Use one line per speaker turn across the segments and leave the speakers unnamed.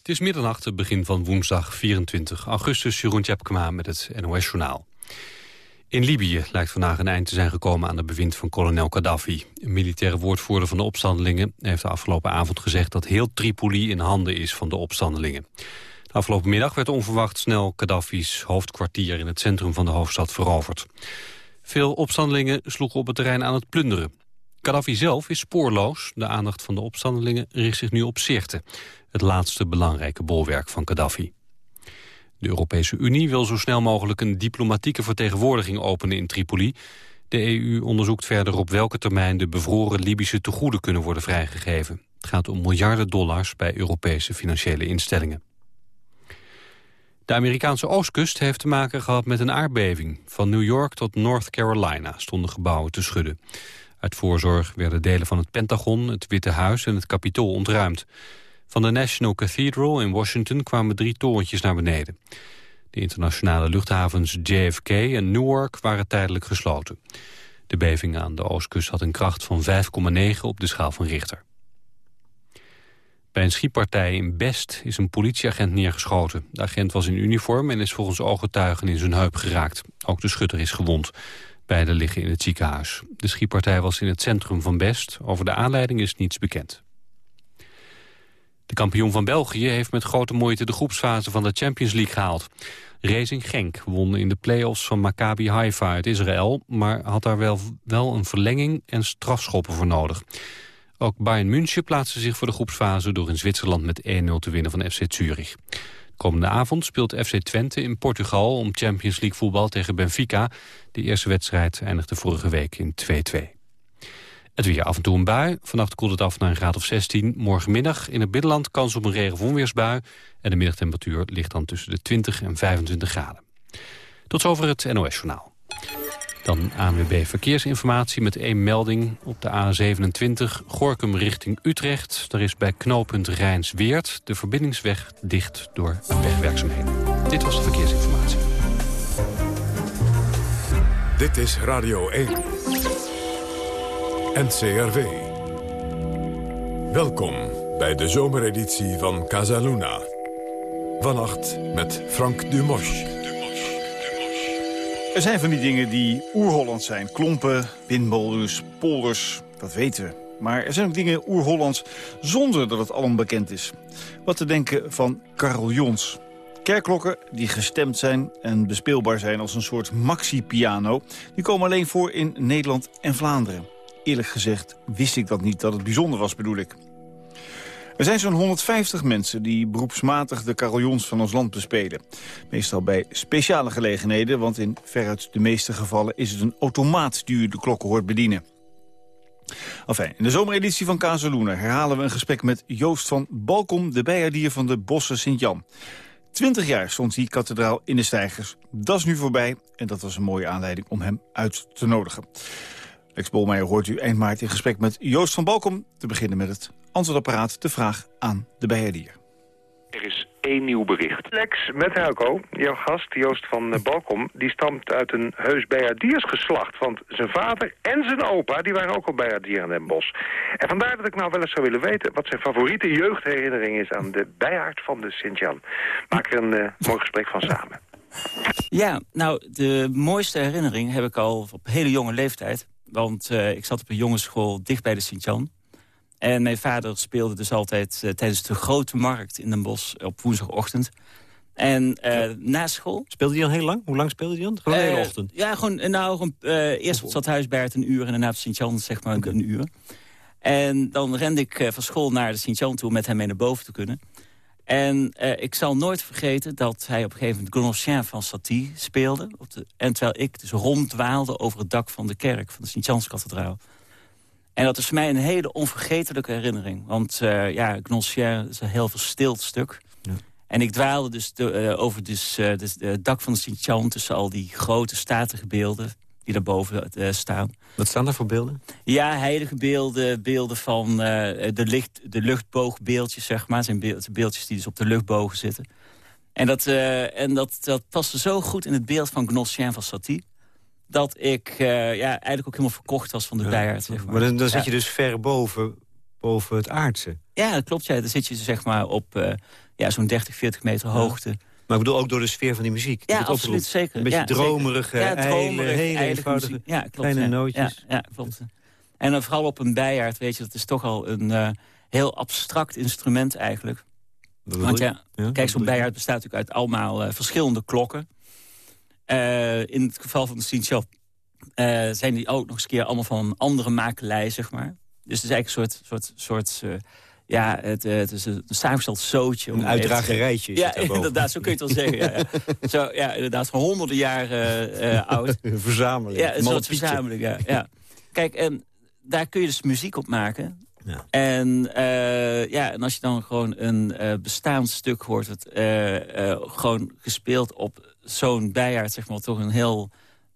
Het is middernacht, het begin van woensdag 24 augustus. Jeroen Tjepkema met het NOS Journaal. In Libië lijkt vandaag een eind te zijn gekomen aan de bewind van kolonel Gaddafi. Een militaire woordvoerder van de opstandelingen heeft de afgelopen avond gezegd... dat heel Tripoli in handen is van de opstandelingen. De afgelopen middag werd onverwacht snel Gaddafi's hoofdkwartier... in het centrum van de hoofdstad veroverd. Veel opstandelingen sloegen op het terrein aan het plunderen. Gaddafi zelf is spoorloos. De aandacht van de opstandelingen richt zich nu op Sirte het laatste belangrijke bolwerk van Gaddafi. De Europese Unie wil zo snel mogelijk een diplomatieke vertegenwoordiging openen in Tripoli. De EU onderzoekt verder op welke termijn de bevroren Libische tegoeden kunnen worden vrijgegeven. Het gaat om miljarden dollars bij Europese financiële instellingen. De Amerikaanse oostkust heeft te maken gehad met een aardbeving. Van New York tot North Carolina stonden gebouwen te schudden. Uit voorzorg werden delen van het Pentagon, het Witte Huis en het Capitool ontruimd. Van de National Cathedral in Washington kwamen drie torentjes naar beneden. De internationale luchthavens JFK en Newark waren tijdelijk gesloten. De beving aan de oostkust had een kracht van 5,9 op de schaal van Richter. Bij een schietpartij in Best is een politieagent neergeschoten. De agent was in uniform en is volgens ooggetuigen in zijn heup geraakt. Ook de schutter is gewond. Beiden liggen in het ziekenhuis. De schietpartij was in het centrum van Best. Over de aanleiding is niets bekend. De kampioen van België heeft met grote moeite de groepsfase van de Champions League gehaald. Racing Genk won in de play-offs van Maccabi Haifa uit Israël... maar had daar wel, wel een verlenging en strafschoppen voor nodig. Ook Bayern München plaatste zich voor de groepsfase... door in Zwitserland met 1-0 te winnen van FC Zurich. Komende avond speelt FC Twente in Portugal... om Champions League voetbal tegen Benfica. De eerste wedstrijd eindigde vorige week in 2-2. Het weer af en toe een bui. Vannacht koelt het af naar een graad of 16. Morgenmiddag in het binnenland kans op een regen- of onweersbui. En de middagtemperatuur ligt dan tussen de 20 en 25 graden. Tot zover het NOS-journaal. Dan ANWB Verkeersinformatie met één melding op de A27 Gorkum richting Utrecht. Daar is bij knooppunt Rijns-Weert de verbindingsweg dicht door wegwerkzaamheden. Dit was de verkeersinformatie.
Dit is Radio 1. NCRV. Welkom bij de zomereditie van Casaluna. Vannacht met Frank Dumosch.
Er zijn van die dingen die oer-Hollands zijn. Klompen, windmolens, polders, dat weten we. Maar er zijn ook dingen oer-Hollands zonder dat het allemaal bekend is. Wat te denken van carillons. Kerkklokken die gestemd zijn en bespeelbaar zijn als een soort maxi-piano... die komen alleen voor in Nederland en Vlaanderen. Eerlijk gezegd wist ik dat niet, dat het bijzonder was bedoel ik. Er zijn zo'n 150 mensen die beroepsmatig de carillons van ons land bespelen. Meestal bij speciale gelegenheden, want in veruit de meeste gevallen is het een automaat die u de klokken hoort bedienen. Enfin, in de zomereditie van Kazeloenen herhalen we een gesprek met Joost van Balkom, de bijaardier van de Bossen Sint-Jan. Twintig jaar stond die kathedraal in de stijgers. Dat is nu voorbij en dat was een mooie aanleiding om hem uit te nodigen. Lex Bolmeijer hoort u eind maart in gesprek met Joost van Balkom. Te beginnen met het antwoordapparaat, de vraag aan de beheerdier.
Er is één nieuw bericht. Lex met Helco, jouw gast Joost van eh, Balkom... die stamt uit een heus bijaardiersgeslacht. Want zijn vader en zijn opa die waren ook al bijaardier in Den Bosch. En vandaar dat ik nou wel eens zou willen weten... wat zijn favoriete jeugdherinnering is aan de bijaard van de Sint-Jan. Maak er een uh, mooi gesprek van samen.
Ja, nou, de mooiste herinnering heb ik al op hele jonge leeftijd. Want uh, ik zat op een jongensschool dicht bij de Sint-Jan. En mijn vader speelde dus altijd uh, tijdens de grote markt in Den Bosch op woensdagochtend. En uh, na school...
Speelde hij al heel lang? Hoe lang speelde hij dan? Gewoon de hele ochtend?
Ja, gewoon, nou, gewoon, eerst zat Huisbert een uur en daarna op Sint-Jan zeg maar okay. een uur. En dan rende ik van school naar de Sint-Jan toe om met hem mee naar boven te kunnen. En uh, ik zal nooit vergeten dat hij op een gegeven moment van Satie speelde. Op de, en terwijl ik dus ronddwaalde over het dak van de kerk, van de Sint-Janskathedraal. En dat is voor mij een hele onvergetelijke herinnering. Want uh, ja, Grenocien is een heel verstild stuk. Ja. En ik dwaalde dus de, uh, over dus, dus het dak van de Sint-Jan... tussen al die grote statige beelden die daarboven uh, staan.
Wat staan er voor beelden?
Ja, heilige beelden, beelden van uh, de, licht, de luchtboogbeeldjes, zeg maar. Zijn beeld, beeldjes die dus op de luchtbogen zitten. En dat, uh, en dat, dat paste zo goed in het beeld van Gnossien van Satie... dat ik ja, eigenlijk ook helemaal verkocht was van de ja, bijaard. Zeg maar
maar dan, dan zit je dus ver boven boven het aardse.
Ja, dat klopt. Ja. Dan zit je zeg maar op ja, zo'n 30, 40 meter hoogte.
Maar ik bedoel ook door de sfeer van die muziek.
Ja, absoluut, zeker.
Een beetje
ja,
dromerige, ja, dromerig, hele eenvoudige
ja, klopt,
kleine nootjes.
Ja, klopt. En dan vooral op een bijaard, weet je, dat is toch al een uh, heel abstract instrument eigenlijk. Want ja, kijk, zo'n bijaard bestaat natuurlijk uit allemaal uh, verschillende klokken. Uh, in het geval van de Sint-Jan zijn die ook nog eens keer allemaal van een andere makelij, zeg maar. Dus het is eigenlijk een soort, soort, soort ja, het, het, is een samengesteld zootje.
Een uitdragerijtje
Ja, inderdaad, zo kun je het wel zeggen. Ja, ja. Zo, ja, inderdaad, van honderden jaren uh, oud.
Een verzameling.
Ja, een soort verzameling, ja. ja. Kijk, en daar kun je dus muziek op maken. Ja. En, uh, ja, en als je dan gewoon een uh, bestaand stuk hoort... het gewoon gespeeld op zo'n bijaard, zeg maar... toch een heel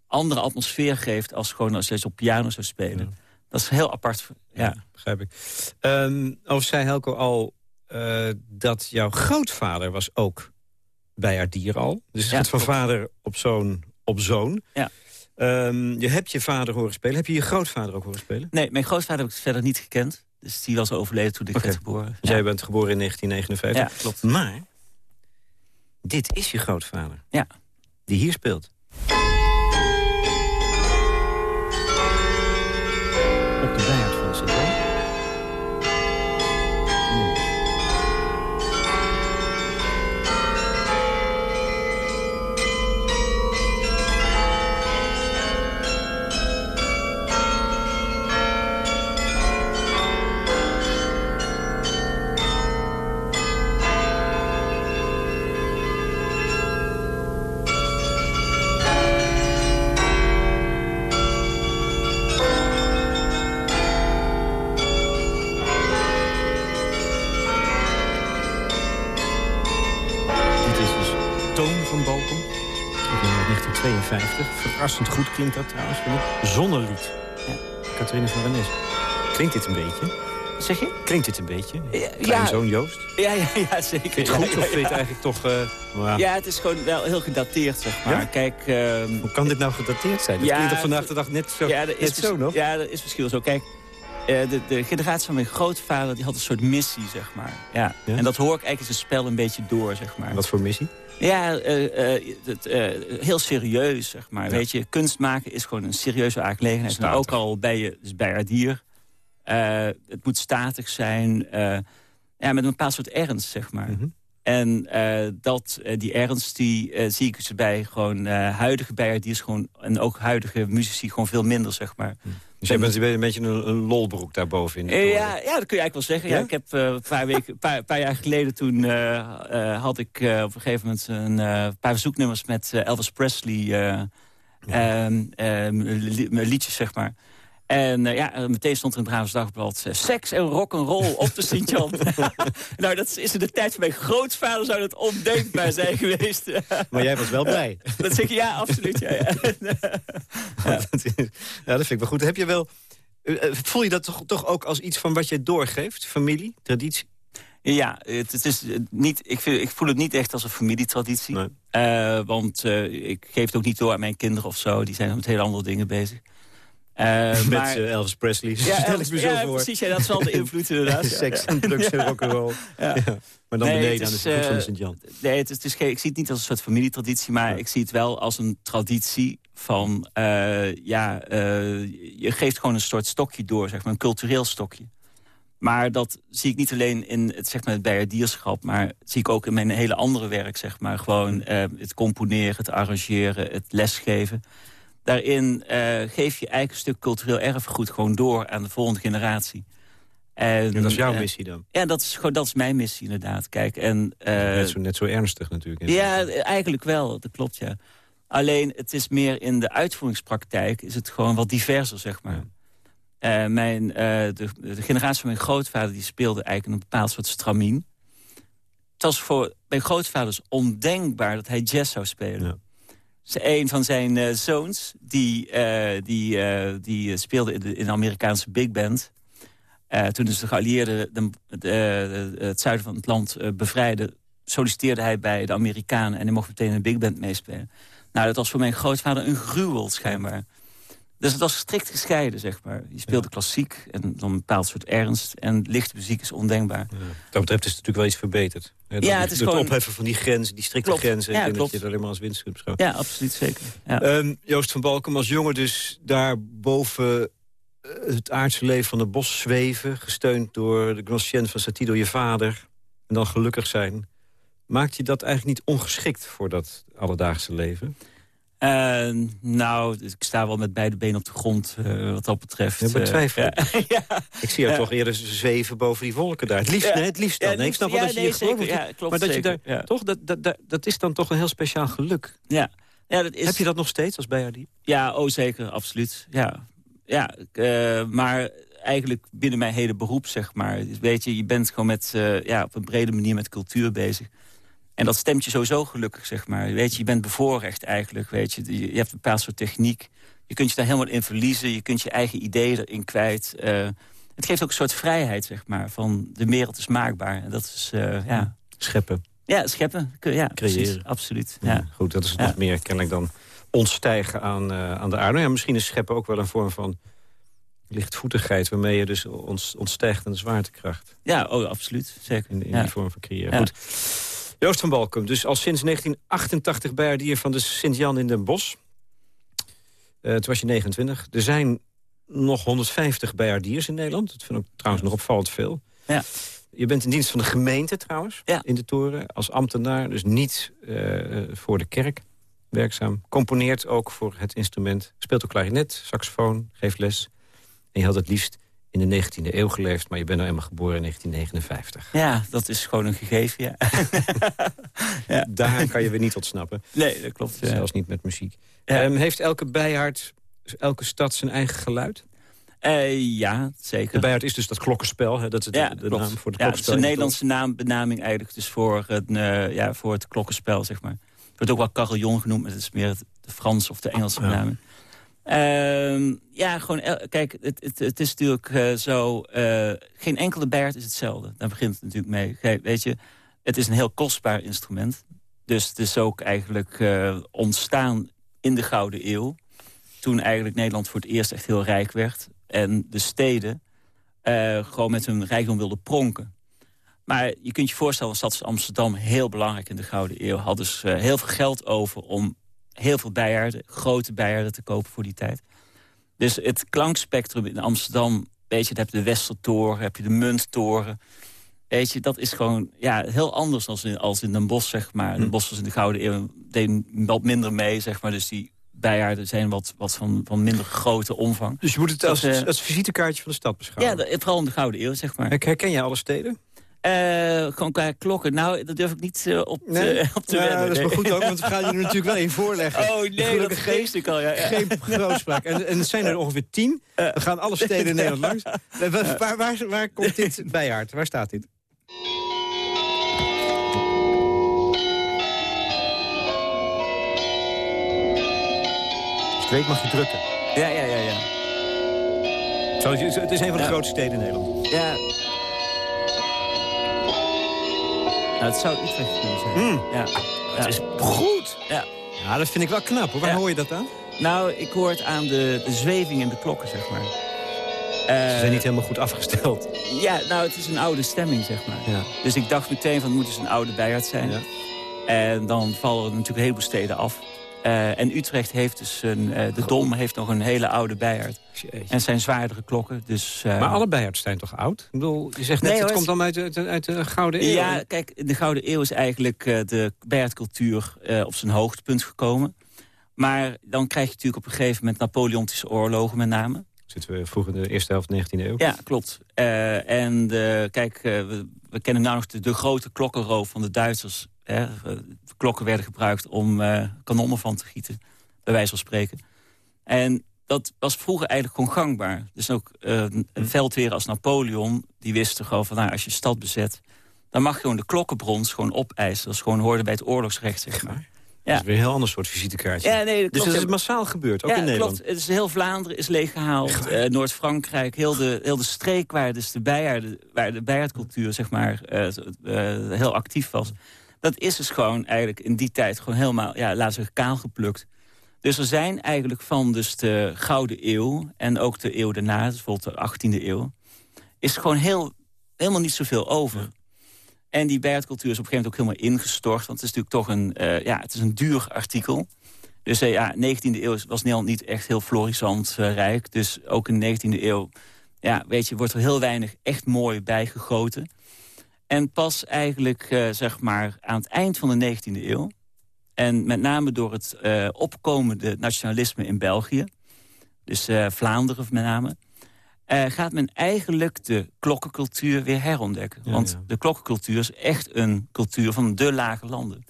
andere atmosfeer geeft... als gewoon als je op piano zou spelen. Ja. Dat is heel apart. Ja,
begrijp ik. Um, of zei Helco al uh, dat jouw grootvader was ook bijaardier al. Dus het ja, gaat van vader op zoon op zoon.
Ja.
Um, je hebt je vader horen spelen. Heb je je grootvader ook horen spelen?
Nee, mijn grootvader heb ik verder niet gekend. Dus die was overleden toen ik okay. werd geboren.
Dus jij bent geboren in 1959.
Ja, klopt.
Maar dit is je grootvader.
Ja.
Die hier speelt. Op de Verrassend goed klinkt dat trouwens, vind ik. Zonnelied. Ja. Catharine van Rennes. Klinkt dit een beetje?
Zeg je?
Klinkt dit een beetje?
Ja,
Klein zoon Joost?
Ja, ja, ja zeker.
Vind je het goed
ja,
of vind je het eigenlijk toch... Uh,
ja, het is gewoon wel heel gedateerd, zeg maar. Kijk, uh,
Hoe kan dit nou gedateerd zijn? Dat klinkt toch vandaag de dag net zo,
ja, dat is
net zo nog?
Ja, dat is misschien wel zo. Kijk, de, de, generatie van mijn grootvader die had een soort missie, zeg maar. Ja. ja. En dat hoor ik eigenlijk in zijn spel een beetje door, zeg maar.
Wat voor missie?
Ja, uh, uh, het, heel serieus, zeg maar. Ja. Weet je, kunst maken is gewoon een serieuze aangelegenheid. En ook al bij je, dus bij het dier. het moet statig zijn. ja, met een bepaald soort ernst, zeg maar. Mm -hmm. En dat, die ernst, die zie ik dus bij gewoon huidige bijaardiers gewoon... en ook huidige muzici gewoon veel minder, zeg maar.
Mm. Dus jij bent een beetje een, een lolbroek daarboven in.
Ja, ja, dat kun je eigenlijk wel zeggen. Ja? ja ik heb uh, een paar, weken, paar, paar jaar geleden toen uh, had ik op een gegeven moment een paar verzoeknummers met Elvis Presley ja. liedjes, zeg maar. En uh, ja, meteen stond er in het Brabants Dagblad... Uh, seks en rock'n'roll op de Sint-Jan. nou, dat is in de tijd van mijn grootvader zou dat ondenkbaar zijn geweest.
maar jij was wel blij.
dat zeg ik, ja, absoluut. Ja, ja.
ja. dat vind ik wel goed. Heb je wel, voel je dat toch, toch ook als iets van wat je doorgeeft? Familie, traditie?
Ja, het, het is niet, ik, vind, ik, voel het niet echt als een familietraditie. Nee. Uh, want uh, ik geef het ook niet door aan mijn kinderen of zo. Die zijn met hele andere dingen bezig.
Uh, Met maar, uh, Elvis Presley,
ja,
stel ik me zo
ja,
voor.
precies, ja, dat zal de invloed inderdaad.
Seks en drugs en rock'n'roll. Ja. ja. Maar dan nee, beneden aan de van de Sint-Jan.
Nee, het is, het is, ik zie het niet als een soort familietraditie... maar ik zie het wel als een traditie van... Ja, je geeft gewoon een soort stokje door, zeg maar, een cultureel stokje. Maar dat zie ik niet alleen in het, zeg maar, het bijaardierschap... maar zie ik ook in mijn hele andere werk, zeg maar. Gewoon het componeren, het arrangeren, het lesgeven daarin uh, geef je een stuk cultureel erfgoed gewoon door aan de volgende generatie.
En, ja, dat is jouw uh, missie dan?
Ja, dat is, gewoon, dat is mijn missie inderdaad. Kijk, en, uh,
net, zo, net zo ernstig natuurlijk.
Ja, eigenlijk wel, dat klopt, ja. Alleen, het is meer in de uitvoeringspraktijk... is het gewoon wat diverser, zeg maar. Ja. mijn, de, de, generatie van mijn grootvader... die speelde eigenlijk een bepaald soort stramien. Het was voor mijn grootvaders ondenkbaar dat hij jazz zou spelen. Ja een van zijn uh, zoons, die, uh, die, uh, die speelde in de, in de Amerikaanse big band. toen dus de geallieerden de, de, de, het zuiden van het land bevrijden... solliciteerde hij bij de Amerikanen en hij mocht meteen in een big band meespelen. Nou, dat was voor mijn grootvader een gruwel, schijnbaar. Dus het was strikt gescheiden, zeg maar. Je speelde klassiek en dan een bepaald soort ernst. En lichte muziek is ondenkbaar. Ja.
Dat betreft is het natuurlijk wel iets verbeterd.
ja, het is gewoon...
Het opheffen van die grenzen, die strikte grenzen. Ja, en dat je het alleen maar als winst kunt
Ja, absoluut, zeker. Ja.
Um, Joost van Balkum als jongen dus daar boven eh, het aardse leven van het bos zweven... gesteund door de Gnoscien van Satido, je vader... en dan gelukkig zijn... maakt je dat eigenlijk niet ongeschikt voor dat alledaagse leven?
Uh, nou, ik sta wel met beide benen op de grond uh, wat dat betreft.
Ja, betwijfel. Uh, ja. Ik zie jou toch eerder zweven boven die wolken daar. Het liefst, nee, het liefst dan. Nee, ik snap wel dat je nee,
zeker, ja, klopt,
Maar dat
je
daar, toch, dat, dat, dat, dat is dan toch een heel speciaal geluk.
Ja. Ja, dat is...
Heb je dat nog steeds als Bayardi?
Ja, oh zeker, absoluut. Ja, ja maar eigenlijk binnen mijn hele beroep, zeg maar. Weet je, je bent gewoon met, ja, op een brede manier met cultuur bezig. En dat stemt je sowieso gelukkig, zeg maar. Weet je, je bent bevoorrecht eigenlijk, weet je. Je hebt een bepaald soort techniek. Je kunt je daar helemaal in verliezen. Je kunt je eigen ideeën erin kwijt. Uh, het geeft ook een soort vrijheid, zeg maar. Van de wereld is maakbaar. En dat is, uh, ja...
Scheppen.
Ja, scheppen. Ja,
Creëren.
Precies, absoluut. Ja.
goed, dat is ja. nog meer kennelijk dan ontstijgen aan, uh, aan de aarde. Ja, misschien is scheppen ook wel een vorm van lichtvoetigheid... waarmee je dus ontstijgt aan de zwaartekracht.
Ja, oh, absoluut. Zeker.
In, in die vorm van creëren. Goed. Joost van Balkum, dus al sinds 1988 bijaardier van de Sint-Jan in Den Bosch. Uh, toen was je 29. Er zijn nog 150 bijaardiers in Nederland. Dat vind ik trouwens nog opvallend veel.
Ja.
Je bent in dienst van de gemeente trouwens,
ja.
in de toren. Als ambtenaar, dus niet uh, voor de kerk werkzaam. Componeert ook voor het instrument. Speelt ook klarinet, saxofoon, geeft les. En je had het liefst in de 19e eeuw geleefd... maar je bent nou eenmaal geboren in 1959.
Ja, dat is gewoon een gegeven, ja.
ja. Daar kan je weer niet ontsnappen.
Nee, dat klopt.
Zelfs niet met muziek. Um, heeft elke bijaard, elke stad zijn eigen geluid?
Uh, ja, zeker.
De bijaard is dus dat klokkenspel. Hè? Dat is de,
ja,
de naam voor het
ja,
klokkenspel. Het is
een Nederlandse naam, benaming eigenlijk dus voor het, uh, ja, voor het klokkenspel, zeg maar. Het wordt ook wel carillon genoemd, maar het is meer de Franse of de Engelse benaming. Uh, ja, gewoon, kijk, het, het, is natuurlijk uh, zo... Uh, geen enkele bijaard is hetzelfde. Daar begint het natuurlijk mee. Weet je, het is een heel kostbaar instrument. Dus het is ook eigenlijk uh, ontstaan in de Gouden Eeuw. Toen eigenlijk Nederland voor het eerst echt heel rijk werd. En de steden gewoon met hun rijkdom wilden pronken. Maar je kunt je voorstellen, een stad als Amsterdam... heel belangrijk in de Gouden Eeuw... had dus heel veel geld over om heel veel bijaarden, grote bijaarden te kopen voor die tijd. Dus het klankspectrum in Amsterdam, weet je, dan heb je de Westertoren, heb je de Munttoren. Weet je, dat is gewoon ja, heel anders als in, als in Den Bosch, zeg maar. Den hm. Bosch was in de Gouden Eeuw, deed wat minder mee, zeg maar. Dus die bijaarden zijn wat, wat van, van minder grote omvang.
Dus je moet het als, uh, als visitekaartje van de stad beschouwen?
Ja, vooral in de Gouden Eeuw, zeg maar.
Herken jij alle steden?
Uh, gewoon qua klokken. Nou, dat durf ik niet uh, op, nee. te, op te
ja, Dat is maar goed ook, want we gaan je er natuurlijk wel één voorleggen.
Oh nee, dat geest ik al. Ja, ja.
Geen grootspraak. En, en er zijn er ongeveer tien. We gaan alle steden in Nederland langs. Waar, waar, waar, waar komt dit bijaard? Waar staat dit? Weet mag je drukken.
Ja, ja, ja. ja.
Zo, het is een van de grootste steden in Nederland.
Ja, Nou, het zou Utrecht kunnen zijn.
Mm. Ja. Het is goed.
Ja.
ja, dat vind ik wel knap. Hoor. Waar hoor je dat aan?
Nou, ik hoor het aan de, de zweving in de klokken, zeg maar.
Ze zijn niet helemaal goed afgesteld.
Ja, nou, het is een oude stemming, zeg maar. Ja. Dus ik dacht meteen van, het moet dus een oude bijaard zijn. Ja. En dan vallen er natuurlijk een heleboel steden af. Uh, en Utrecht heeft dus een, uh, de Dom heeft nog een hele oude bijaard. En zijn zwaardere klokken. Dus, uh...
Maar alle bijaards zijn toch oud? Ik bedoel, je zegt net, nee, het komt dan uit de, uit de Gouden Eeuw.
Ja, kijk, de Gouden Eeuw is eigenlijk de bijaardcultuur op zijn hoogtepunt gekomen. Maar dan krijg je natuurlijk op een gegeven moment Napoleontische oorlogen met name.
Zitten we vroeg in de eerste helft 19e eeuw?
Ja, klopt. en kijk, we, we, kennen nou nog de, de grote klokkenroof van de Duitsers Hè, klokken werden gebruikt om uh, kanonnen van te gieten, bij wijze van spreken. En dat was vroeger eigenlijk gewoon gangbaar. Dus ook uh, een hm. veldheer als Napoleon, die wisten gewoon van... Nou, als je stad bezet, dan mag je gewoon de klokkenbrons gewoon opeisen. Dat is gewoon hoorde bij het oorlogsrecht, zeg maar.
Ja. Dat is weer een heel ander soort visitekaartje.
Ja, nee, dat
dus dat is massaal gebeurd, ook
ja,
in Nederland?
klopt. Het is heel Vlaanderen is leeggehaald. Uh, Noord-Frankrijk, heel de, heel de streek waar, dus de, bijaard, waar de bijaardcultuur zeg maar, uh, heel actief was dat is dus gewoon eigenlijk in die tijd gewoon helemaal, ja, laten we kaal geplukt. Dus er zijn eigenlijk van dus de Gouden Eeuw... en ook de eeuw daarna, dus bijvoorbeeld de 18e eeuw... is gewoon heel, helemaal niet zoveel over. En die Bertcultuur is op een gegeven moment ook helemaal ingestort. Want het is natuurlijk toch een, uh, ja, het is een duur artikel. Dus uh, ja, 19e eeuw was Nederland niet echt heel florissant uh, rijk. Dus ook in de 19e eeuw ja, weet je, wordt er heel weinig echt mooi bijgegoten. En pas eigenlijk zeg maar aan het eind van de 19e eeuw... en met name door het opkomende nationalisme in België... dus Vlaanderen met name uh, gaat men eigenlijk de klokkencultuur weer herontdekken. Want de klokkencultuur is echt een cultuur van de lage landen.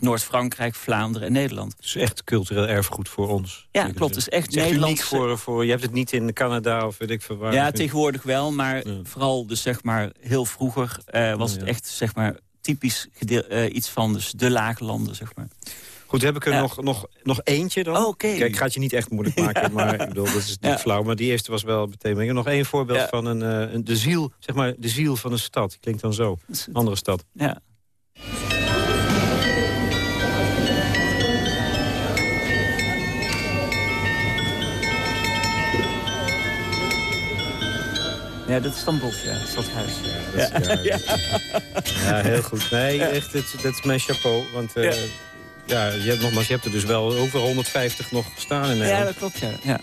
Noord-Frankrijk, Vlaanderen en Nederland.
Het is echt cultureel erfgoed voor ons.
Ja, klopt. Het is echt Nederlands.
voor, voor, je hebt het niet in Canada of weet ik veel waar.
Ja, tegenwoordig wel. Maar vooral dus zeg maar heel vroeger uh, was het echt zeg maar typisch uh, iets van dus de lage landen, zeg maar.
Goed, heb ik er nog, nog, nog eentje dan?
Oh, Kijk,
ik ga het je niet echt moeilijk maken, maar ik bedoel, dat is niet flauw. Maar die eerste was wel meteen... Nog één voorbeeld van een, een, de, ziel, zeg maar, de ziel van een stad. Klinkt dan zo. Andere stad.
Ja. Ja, dat is dan Bos, ja. Stadhuis.
Ja, dat is, ja, ja. heel goed. Nee, echt, dat, is mijn chapeau. Want uh, ja, je hebt, nogmaals, je hebt er dus wel over 150 nog staan in Nederland.
Ja, dat klopt, ja. ja.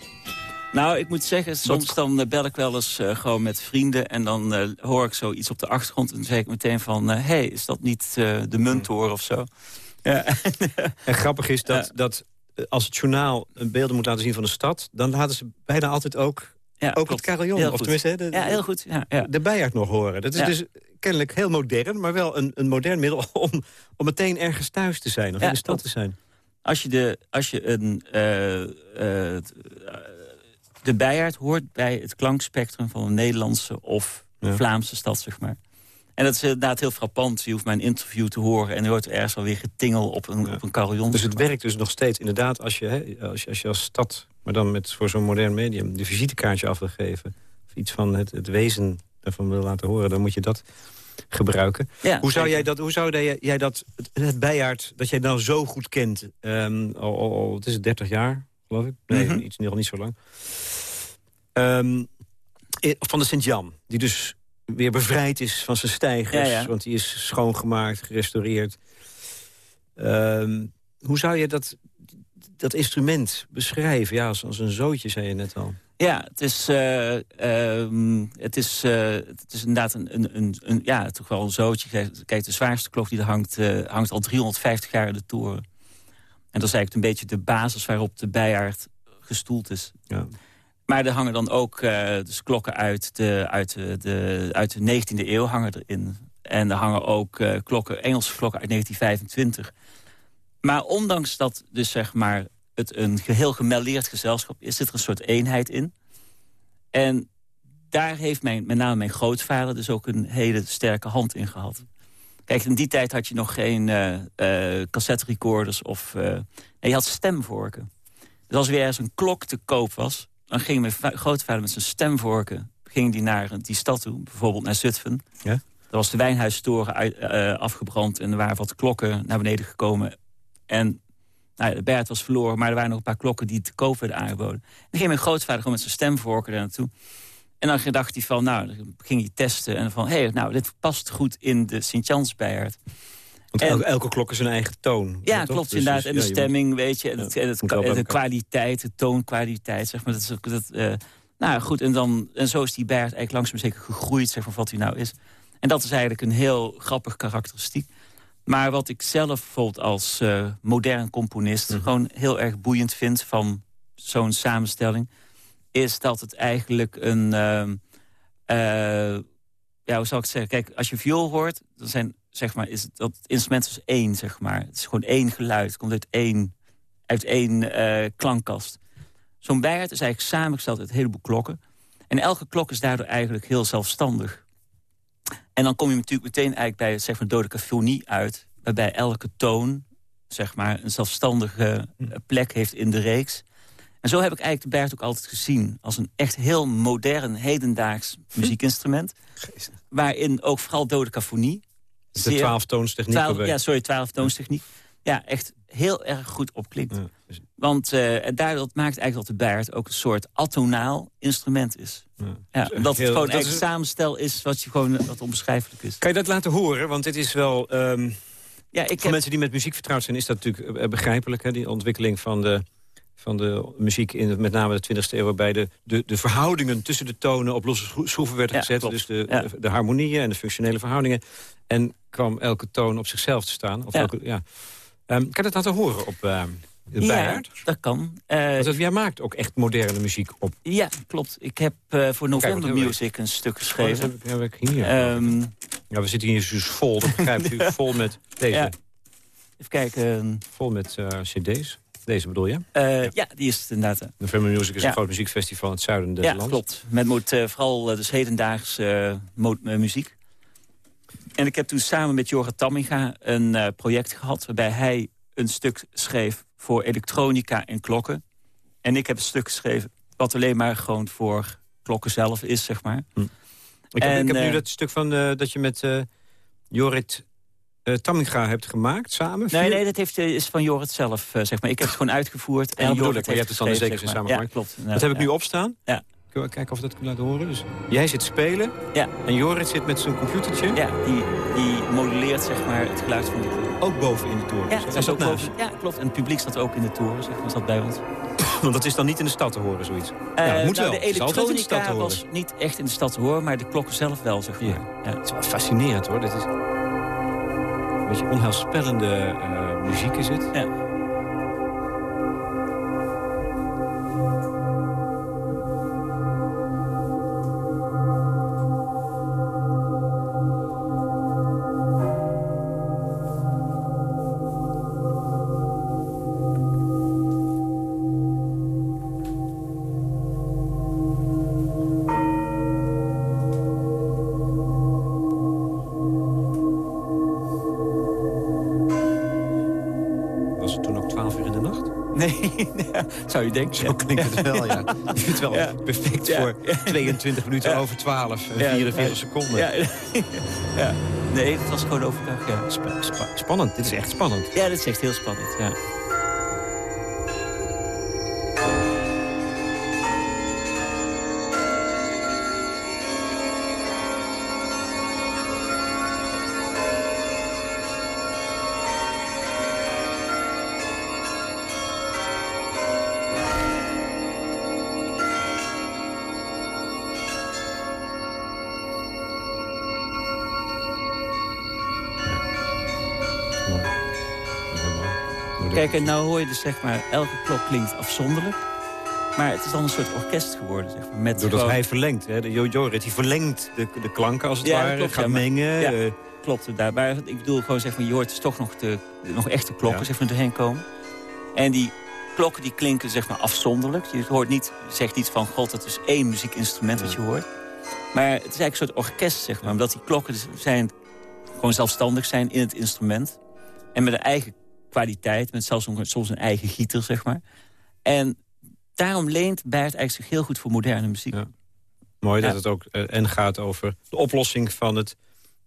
Nou, ik moet zeggen, soms dan uh, bel ik wel eens uh, gewoon met vrienden... en dan uh, hoor ik zoiets op de achtergrond... en dan zeg ik meteen van... hé, hey, is dat niet de muntoren of zo? Ja.
en grappig is dat, dat als het journaal beelden moet laten zien van de stad... dan laten ze bijna altijd ook ja, ook het carillon, of tenminste de,
ja, heel goed. Ja, ja.
de bijaard nog horen. Dat is dus kennelijk heel modern, maar wel een, een modern middel... om, om meteen ergens thuis te zijn of in de stad te zijn.
Als je, de, als je een, uh, uh, de bijaard hoort bij het klankspectrum van een Nederlandse of Vlaamse stad, zeg maar. En dat is inderdaad heel frappant. Je hoeft mijn interview te horen en je hoort ergens alweer getingel op een, op een carillon.
Dus het werkt dus nog steeds inderdaad als je, hè, als, je, als je als stad maar dan met voor zo'n modern medium de visitekaartje af wil geven... of iets van het, het wezen ervan wil laten horen... dan moet je dat gebruiken. hoe zou jij dat, hoe zou jij, dat het, het bijaard dat jij nou zo goed kent... Um, al, al, het is 30 jaar, geloof ik? Nee, mm -hmm. iets, nog niet zo lang. Um, van de Sint-Jan, die dus weer bevrijd is van zijn stijgers... want die is schoongemaakt, gerestaureerd. Um, hoe zou je dat dat instrument beschrijven? Ja, als, als een zootje, zei je net al.
Ja, het is, uh, het is, uh, het is inderdaad een, een, een, een, ja, toch wel een zootje. Kijk, de zwaarste klok die er hangt, uh, hangt al 350 jaar in de toren. En dat is eigenlijk een beetje de basis waarop de bijaard gestoeld is. Ja. Maar er hangen dan ook dus klokken uit de, uit, de, de, uit de 19e eeuw hangen erin. En er hangen ook klokken, Engelse klokken uit 1925. Maar ondanks dat dus zeg maar het een geheel gemelleerd gezelschap is... zit er een soort eenheid in. En daar heeft mijn, met name mijn grootvader dus ook een hele sterke hand in gehad. Kijk, in die tijd had je nog geen uh, uh, cassette recorders of... Uh, nee, je had stemvorken. Dus als er weer ergens een klok te koop was... dan ging mijn grootvader met zijn stemvorken ging die naar die stad toe. Bijvoorbeeld naar Zutphen. Ja? Er was de wijnhuistoren afgebrand en er waren wat klokken naar beneden gekomen. En nou, de Bert was verloren, maar er waren nog een paar klokken die te koop werden aangeboden. En dan ging mijn grootvader gewoon met zijn stemvorker er naartoe. En dan dacht hij van, nou, dan ging hij testen. En van, hé, hey, nou, dit past goed in de Sint-Jans-Bijaard.
Want elke, elke, klok is een eigen toon.
Ja, klopt, dus inderdaad. en de stemming, weet je, en, het, en, het, de kwaliteit, de toonkwaliteit, zeg maar. Dat, is, dat, uh, nou goed, en, dan, en zo is die Bijaard eigenlijk langzaam zeker gegroeid, zeg maar, wat hij nou is. En dat is eigenlijk een heel grappig karakteristiek. Maar wat ik zelf bijvoorbeeld als uh, modern componist... Mhm. gewoon heel erg boeiend vind van zo'n samenstelling... is dat het eigenlijk een... Uh, uh, ja, hoe zou ik het zeggen? Kijk, als je viool hoort, dan zijn, zeg maar, is het, dat het instrument is één, zeg maar. Het is gewoon één geluid. Het komt uit één, uit één uh, klankkast. Zo'n bijaard is eigenlijk samengesteld uit een heleboel klokken. En elke klok is daardoor eigenlijk heel zelfstandig. En dan kom je natuurlijk meteen eigenlijk bij zeg maar, dodecafonie uit... waarbij elke toon zeg maar, een zelfstandige hm. plek heeft in de reeks. En zo heb ik eigenlijk de Bert ook altijd gezien... als een echt heel modern, hedendaags hm. muziekinstrument... waarin ook vooral dodecafonie...
De twaalftoonstechniek?
ja, sorry, twaalftoonstechniek. Ja, echt heel erg goed opklinkt. Ja. Want uh, daardoor maakt eigenlijk dat de baard ook een soort atonaal instrument is. Ja. ja omdat het gewoon een samenstel is wat, je gewoon, wat onbeschrijfelijk is.
Kan je dat laten horen? Want dit is wel... Um, ja, ik voor heb... mensen die met muziek vertrouwd zijn is dat natuurlijk eh, begrijpelijk. Hè? Die ontwikkeling van de, van de muziek in met name de 20e eeuw... waarbij de, de, de verhoudingen tussen de tonen op losse schroeven werden gezet. Dus de, de, harmonieën en de functionele verhoudingen. En kwam elke toon op zichzelf te staan. Of elke, ja. Um, kan je dat laten horen op... Uh, ja,
dat kan. Uh,
dat, jij maakt ook echt moderne muziek op.
Ja, klopt. Ik heb uh, voor November Music een stuk geschreven. Oh,
heb, ik hier. Um, ja, we zitten hier dus vol, dat begrijp u, vol met deze. Ja.
Even kijken.
Vol met uh, cd's. Deze bedoel je?
Uh, ja, die is het inderdaad.
November Music is een groot muziekfestival in het zuiden des
ja,
lands.
Ja, klopt. Met moet, vooral dus hedendaagse muziek. En ik heb toen samen met Jorgen Tamminga een project gehad... waarbij hij een stuk schreef voor elektronica en klokken. En ik heb een stuk geschreven wat alleen maar gewoon voor klokken zelf is, zeg maar. Hm.
Ik, heb, ik heb nu eh, dat stuk van uh, dat je met uh, Jorrit uh, Tamminga hebt gemaakt, samen?
Nee, nee, dat heeft, is van Jorrit zelf, zeg maar. Ik heb het gewoon uitgevoerd. En ja, Jorrit
maar je hebt het dan zeker zeg samen Ja,
klopt.
dat heb ik nu opstaan.
Ja.
Kijken of we dat kunnen laten horen. Dus jij zit spelen
ja.
en Jorrit zit met zijn computertje.
Ja, die, die moduleert zeg maar, het geluid van de klok.
Ook boven in de toren?
Ja, dat ook boven, ja, klopt. En het publiek staat ook in de toren, zeg maar, zat bij ons.
Want dat is dan niet in de stad te horen, zoiets?
Uh, ja, moet nou, wel. De elektronica was niet echt in de stad te horen, maar de klokken zelf wel, zeg maar. Ja.
ja. Het is wel fascinerend, hoor. Dit is een beetje onheilspellende uh, muziek is het.
Ja. Zou je denken.
Zo klinkt het wel, ja. Je het wel perfect voor 22 minuten over 12 en 44 seconden.
Ja. Nee, het was gewoon overdag, ja.
spannend, dit is echt spannend.
Ja, dit is echt heel spannend, ja. Kijk, en nou hoor je dus zeg maar, elke klok klinkt afzonderlijk. Maar het is dan een soort orkest geworden, zeg maar. Met
Doordat hij verlengt, hè? De Jojorit, die verlengt de, de klanken als het ja, ware, klopt, gaat mengen. Ja, uh...
klopt, daarbij. Ik bedoel gewoon, zeg maar, je hoort dus toch nog, de, nog echte klokken, zeg maar, erheen komen. En die klokken die klinken, zeg maar, afzonderlijk. Je hoort niet, zegt iets van, god, het is één muziekinstrument wat je hoort. Maar het is eigenlijk een soort orkest, zeg maar. Omdat die klokken dus zijn, gewoon zelfstandig zijn in het instrument. En met een eigen kwaliteit. Met zelfs soms een eigen gieter, zeg maar. En daarom leent Bert eigenlijk zich heel goed voor moderne muziek. Ja.
Mooi dat het ook uh, en gaat over de oplossing van het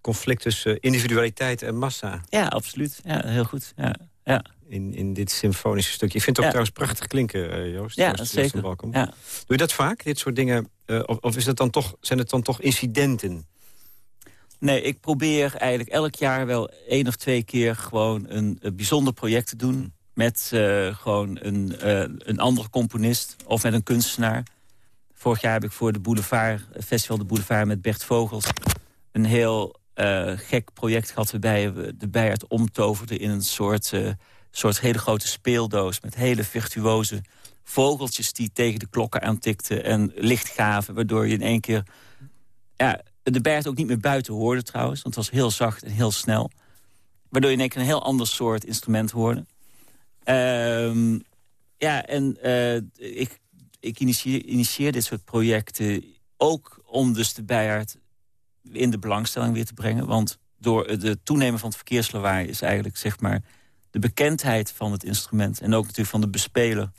conflict tussen individualiteit en massa.
Ja, absoluut. Ja, heel goed. Ja. Ja.
In, in dit symfonische stukje. Ik vind het ook trouwens prachtig klinken, uh, Joost.
Ja, Joost, zeker. Ja.
Doe je dat vaak, dit soort dingen? Uh, of of is dat dan toch, zijn het dan toch incidenten?
Nee, ik probeer eigenlijk elk jaar wel één of twee keer gewoon een, bijzonder project te doen. Met uh, gewoon een, uh, een andere componist of met een kunstenaar. Vorig jaar heb ik voor de Boulevard, Festival de Boulevard met Bert Vogels... een heel uh, gek project gehad waarbij we de Bijert omtoverde in een soort, soort hele grote speeldoos... met hele virtuoze vogeltjes die tegen de klokken aantikten en licht gaven... waardoor je in één keer ja, de Bert ook niet meer buiten hoorde trouwens. Want het was heel zacht en heel snel. Waardoor je in één keer een heel ander soort instrument hoorde. Ehm, ja, en uh, ik, ik initieer, initieer, dit soort projecten ook om dus de Bijaard in de belangstelling weer te brengen. Want door de toenemen van het verkeerslawaai is eigenlijk zeg maar de bekendheid van het instrument... en ook natuurlijk van de bespeler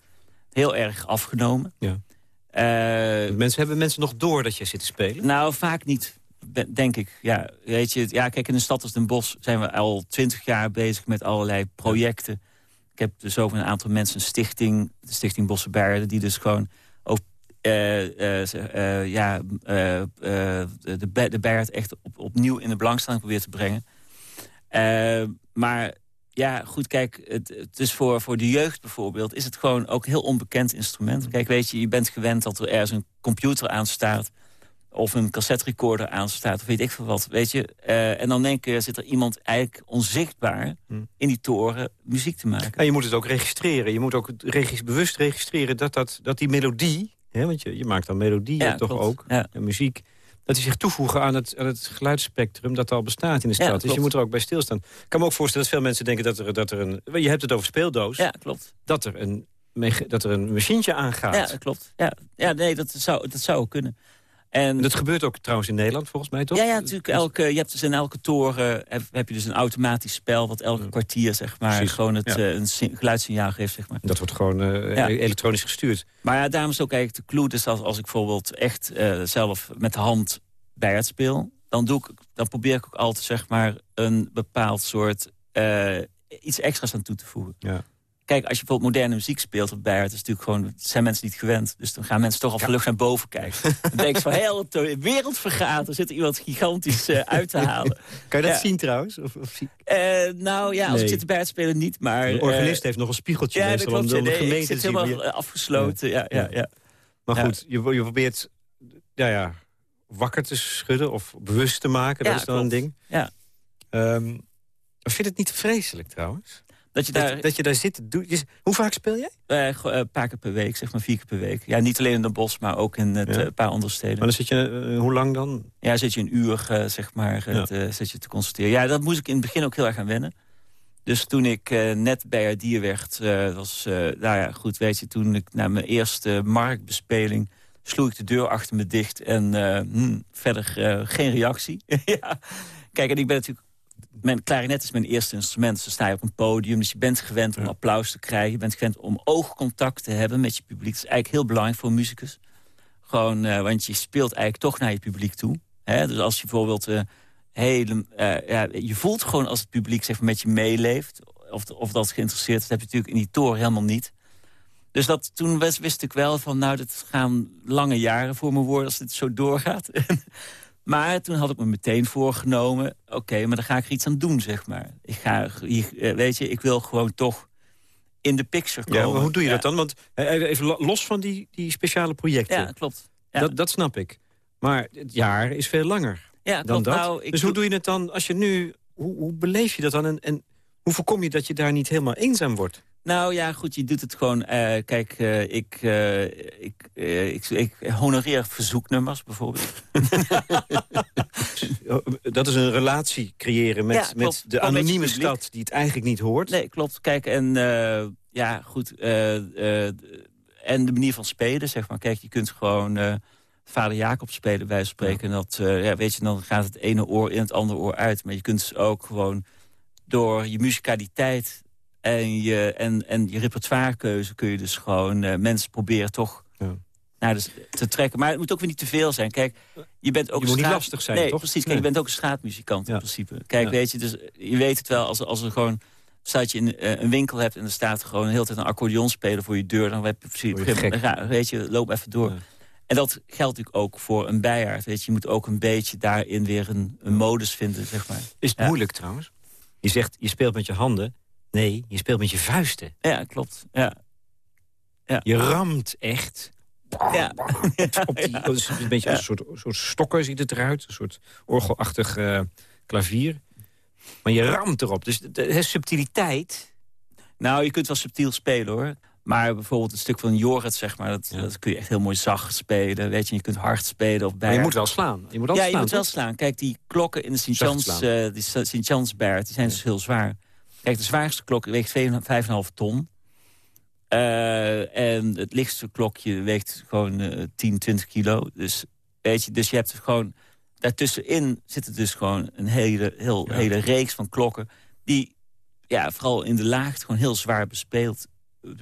heel erg afgenomen.
Ja. Uh, mensen, hebben mensen nog door dat je zit te spelen?
Nou, vaak niet, denk ik. Ja, weet je, ja, kijk, in een stad als Den Bosch zijn we al twintig jaar bezig met allerlei projecten. Ik heb dus ook een aantal mensen een stichting, de Stichting Bossenbergen... die dus gewoon ook ja, de, de echt op, opnieuw in de belangstelling probeert te brengen. maar ja, goed, kijk, het, het, is voor, voor de jeugd bijvoorbeeld... is het gewoon ook een heel onbekend instrument. Kijk, weet je, je bent gewend dat er ergens een computer aan staat... of een cassette recorder aan staat, of weet ik veel wat, weet je. Uh, en dan denk je, zit er iemand eigenlijk onzichtbaar... Hm. in die toren muziek te maken.
En je moet het ook registreren. Je moet ook regis bewust registreren dat, dat, dat die melodie... Hè, want je, je maakt dan melodieën toch ook, ja. muziek dat die zich toevoegen aan het, aan het geluidsspectrum dat al bestaat in de stad. dus je moet er ook bij stilstaan. Ik kan me ook voorstellen dat veel mensen denken dat er, dat er een... Je hebt het over speeldoos.
Ja, klopt.
Dat er een, dat er een machientje aangaat.
Ja, klopt. Ja, ja nee, dat zou, dat zou kunnen.
En dat gebeurt ook trouwens in Nederland, volgens mij, toch?
Ja, ja natuurlijk. Elke, je hebt dus in elke toren heb, heb je dus een automatisch spel... wat elke kwartier zeg maar, gewoon het, uh, een geluidssignaal geeft. Zeg maar.
Dat wordt gewoon uh, elektronisch gestuurd.
Maar ja, daarom is ook eigenlijk de clue. Dus als, als ik bijvoorbeeld echt uh, zelf met de hand bij het speel... dan, doe ik, dan probeer ik ook altijd zeg maar, een bepaald soort... iets extra's aan toe te voegen. Ja. Kijk, als je bijvoorbeeld moderne muziek speelt op Bayard... is natuurlijk gewoon, zijn mensen niet gewend. Dus dan gaan mensen toch al vlug naar boven kijken. dan denk je van, heel de wereld vergaat. Er zit iemand gigantisch uh, uit te halen.
Kan je dat zien trouwens? Of, of...
Uh, nou ja, als nee. ik zit bij spelen niet, maar...
De organist uh, heeft nog een spiegeltje.
Ja,
dat klopt.
Om de gemeente ik zit helemaal afgesloten. Ja. Ja, ja,
Maar goed, je, je probeert ja, ja, wakker te schudden of bewust te maken. Dat is dan
klopt.
een ding.
Ja.
Um, vind je het niet vreselijk trouwens?
Dat je, daar,
dat, dat je daar zit. Doe, je, hoe vaak speel jij?
Uh, een paar keer per week, zeg maar vier keer per week. Ja, niet alleen in Den Bosch, maar ook in het, ja. een paar andere steden.
Maar dan zit je, uh, hoe lang dan?
Ja, zit je een uur, uh, zeg maar, ja. zit je te constateren. Ja, dat moest ik in het begin ook heel erg aan wennen. Dus toen ik net bij Ardier werd, was, nou ja, goed, weet je, toen ik naar mijn eerste marktbespeling sloeg ik de deur achter me dicht en hmm, verder geen reactie. ja. Kijk, en ik ben natuurlijk mijn klarinet is mijn eerste instrument. Dus dan sta je op een podium, dus je bent gewend om applaus te krijgen. Je bent gewend om oogcontact te hebben met je publiek. Dat is eigenlijk heel belangrijk voor een muzikus. Gewoon, uh, want je speelt eigenlijk toch naar je publiek toe. Hè? Dus als je bijvoorbeeld... Uh, hele, uh, ja, je voelt gewoon als het publiek zeg met je meeleeft... Of, of dat geïnteresseerd is, dat heb je natuurlijk in die toren helemaal niet. Dus dat, toen wist, wist ik wel van, nou, dat gaan lange jaren voor me worden... als dit zo doorgaat. Maar toen had ik me meteen voorgenomen... oké, maar dan ga ik er iets aan doen, zeg maar. Ik ga, eh, weet je, ik wil gewoon toch in de picture komen.
Ja, maar hoe doe je dat dan? Want eh, even los van die, die speciale projecten.
Ja, klopt. Ja.
Dat, dat snap ik. Maar het jaar is veel langer
ja,
dan
klopt.
dat.
Nou,
dus hoe doe je het dan als je nu... Hoe, hoe beleef je dat dan? En, en hoe voorkom je dat je daar niet helemaal eenzaam wordt?
Nou ja, goed, je doet het gewoon... Uh, kijk, uh, ik, uh, ik, ik, ik, honoreer verzoeknummers bijvoorbeeld.
dat is een relatie creëren met, ja, met de anonieme stad die het eigenlijk niet hoort.
Nee, klopt. Kijk, en ja, goed. en de manier van spelen, zeg maar. Kijk, je kunt gewoon vader Jacob spelen, bij spreken. Ja. En dat, ja, weet je, dan gaat het ene oor in het andere oor uit. Maar je kunt dus ook gewoon door je muzikaliteit en je, en, en je repertoirekeuze kun je dus gewoon uh, mensen proberen toch ja. naar de, te trekken. Maar het moet ook weer niet te veel zijn. Kijk, je bent ook
je moet straat... niet lastig zijn,
nee,
toch?
precies. Kijk, je bent ook een straatmuzikant ja. in principe. Kijk, weet je, dus je weet het wel als, als er gewoon staat je in uh, een winkel hebt en er staat gewoon een hele tijd een accordeon spelen voor je deur, dan heb je precies, je weet je, loop even door. En dat geldt natuurlijk ook voor een bijaard. Weet je, je moet ook een beetje daarin weer een, een modus vinden, zeg maar.
Is het moeilijk trouwens? Je zegt, je speelt met je handen. Nee, je speelt met je vuisten.
Ja, klopt. Ja.
Ja. Je ramt echt.
Ja.
Op die, dat is een beetje ja. een soort, soort stokken ziet het eruit. Een soort orgelachtig uh, klavier. Maar je ramt erop. Dus de, de, de, subtiliteit...
Nou, je kunt wel subtiel spelen, hoor. Maar bijvoorbeeld een stuk van Jorrit, zeg maar, dat, dat, kun je echt heel mooi zacht spelen. Weet je, je kunt hard spelen of bij.
Maar je moet wel slaan. Je moet
ja,
slaan,
je moet wel
toch?
slaan. Kijk, die klokken in de Sint-Jans uh, Sint-Jansberg, die zijn ja. dus heel zwaar. Kijk, de zwaarste klok weegt 5,5 ton. Uh, en het lichtste klokje weegt gewoon uh, 10, 20 kilo. Dus, weet je, dus je hebt gewoon... Daartussenin zit er dus gewoon een hele, heel, ja. hele reeks van klokken... die ja, vooral in de laagte gewoon heel zwaar bespeeld,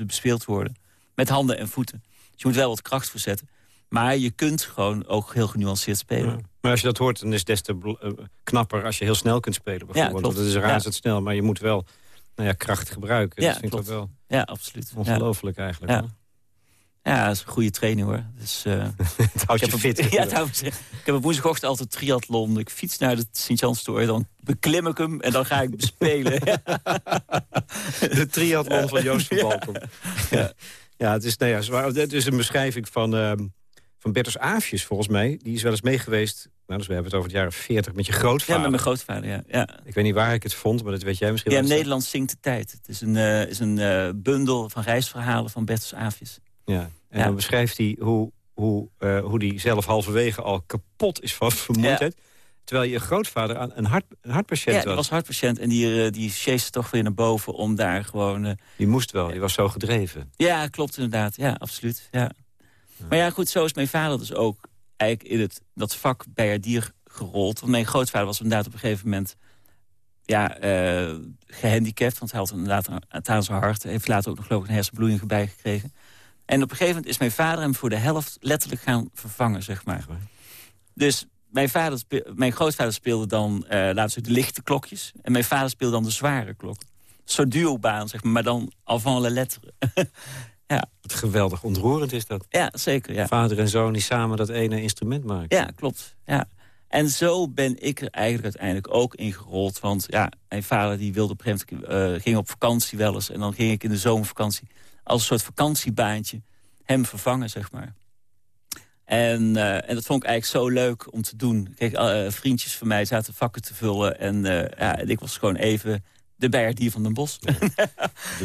bespeeld worden. Met handen en voeten. Dus je moet wel wat kracht voor zetten. Maar je kunt gewoon ook heel genuanceerd spelen. Ja.
Maar als je dat hoort, dan is het des te uh, knapper als je heel snel kunt spelen. Bijvoorbeeld.
Ja,
dat is razend ja. snel, maar je moet wel nou ja, kracht gebruiken.
Ja,
dat vind ik
klopt.
ook
Ja, absoluut.
Ongelooflijk eigenlijk.
Ja. Ja, dat is een goede training hoor. Dus, eh,
Het houdt je
ik heb
fit.
op, ja, het houdt ik heb op woensdagochtend altijd triathlon. Ik fiets naar de Sint-Janstoor, dan beklim ik hem en dan ga ik spelen.
De triathlon van Joost van Balkom. Ja. ja, het is, nou ja, zwaar, het is een beschrijving van, ehm van Bertus Aafjes, volgens mij. Die is wel eens meegeweest, nou, dus we hebben het over het jaren 40, met je
Ja,
grootvader.
met mijn grootvader, ja. ja.
Ik weet niet waar ik het vond, maar dat weet jij misschien
Ja,
wel.
Nederland zingt de tijd. Het is een, eh, is een eh, bundel van reisverhalen van Bertus Aafjes.
Ja. En
Ja.
dan beschrijft hij hoe, hoe, eh, hoe die zelf halverwege al kapot is van vermoeidheid. Terwijl je grootvader aan een, hart, een hartpatiënt
Ja, die
was.
was hartpatiënt en die, die toch weer naar boven om daar gewoon...
Die moest wel, die was zo gedreven.
Ja, klopt inderdaad. Ja, absoluut. Ja. Maar ja, goed, zo is mijn vader dus ook eigenlijk in het, dat vak bijaardier gerold. Want mijn grootvader was inderdaad op een gegeven moment ja, eh, gehandicapt. Want hij had inderdaad een- aan zijn hart. Heeft later ook nog geloof ik een hersenbloeding bij gekregen. En op een gegeven moment is mijn vader hem voor de helft letterlijk gaan vervangen, zeg maar. Dus mijn, vader, mijn grootvader speelde dan, eh laten we de lichte klokjes. En mijn vader speelde dan de zware klok. Soort duobaan, zeg maar, maar dan avant la lettre.
Wat geweldig ontroerend is dat.
ja, zeker, ja.
Vader en zoon die samen dat ene instrument maken.
Ja, klopt. Ja. En zo ben ik er eigenlijk uiteindelijk ook in gerold. Want ja, mijn vader die wilde op een gegeven moment, eh, ging op vakantie wel eens. En dan ging ik in de zomervakantie als een soort vakantiebaantje hem vervangen, zeg maar. En, eh, en dat vond ik eigenlijk zo leuk om te doen. Kijk, eh, vriendjes van mij zaten vakken te vullen. En, ja, en ik was gewoon even de bijaardier van Den Bosch.
De,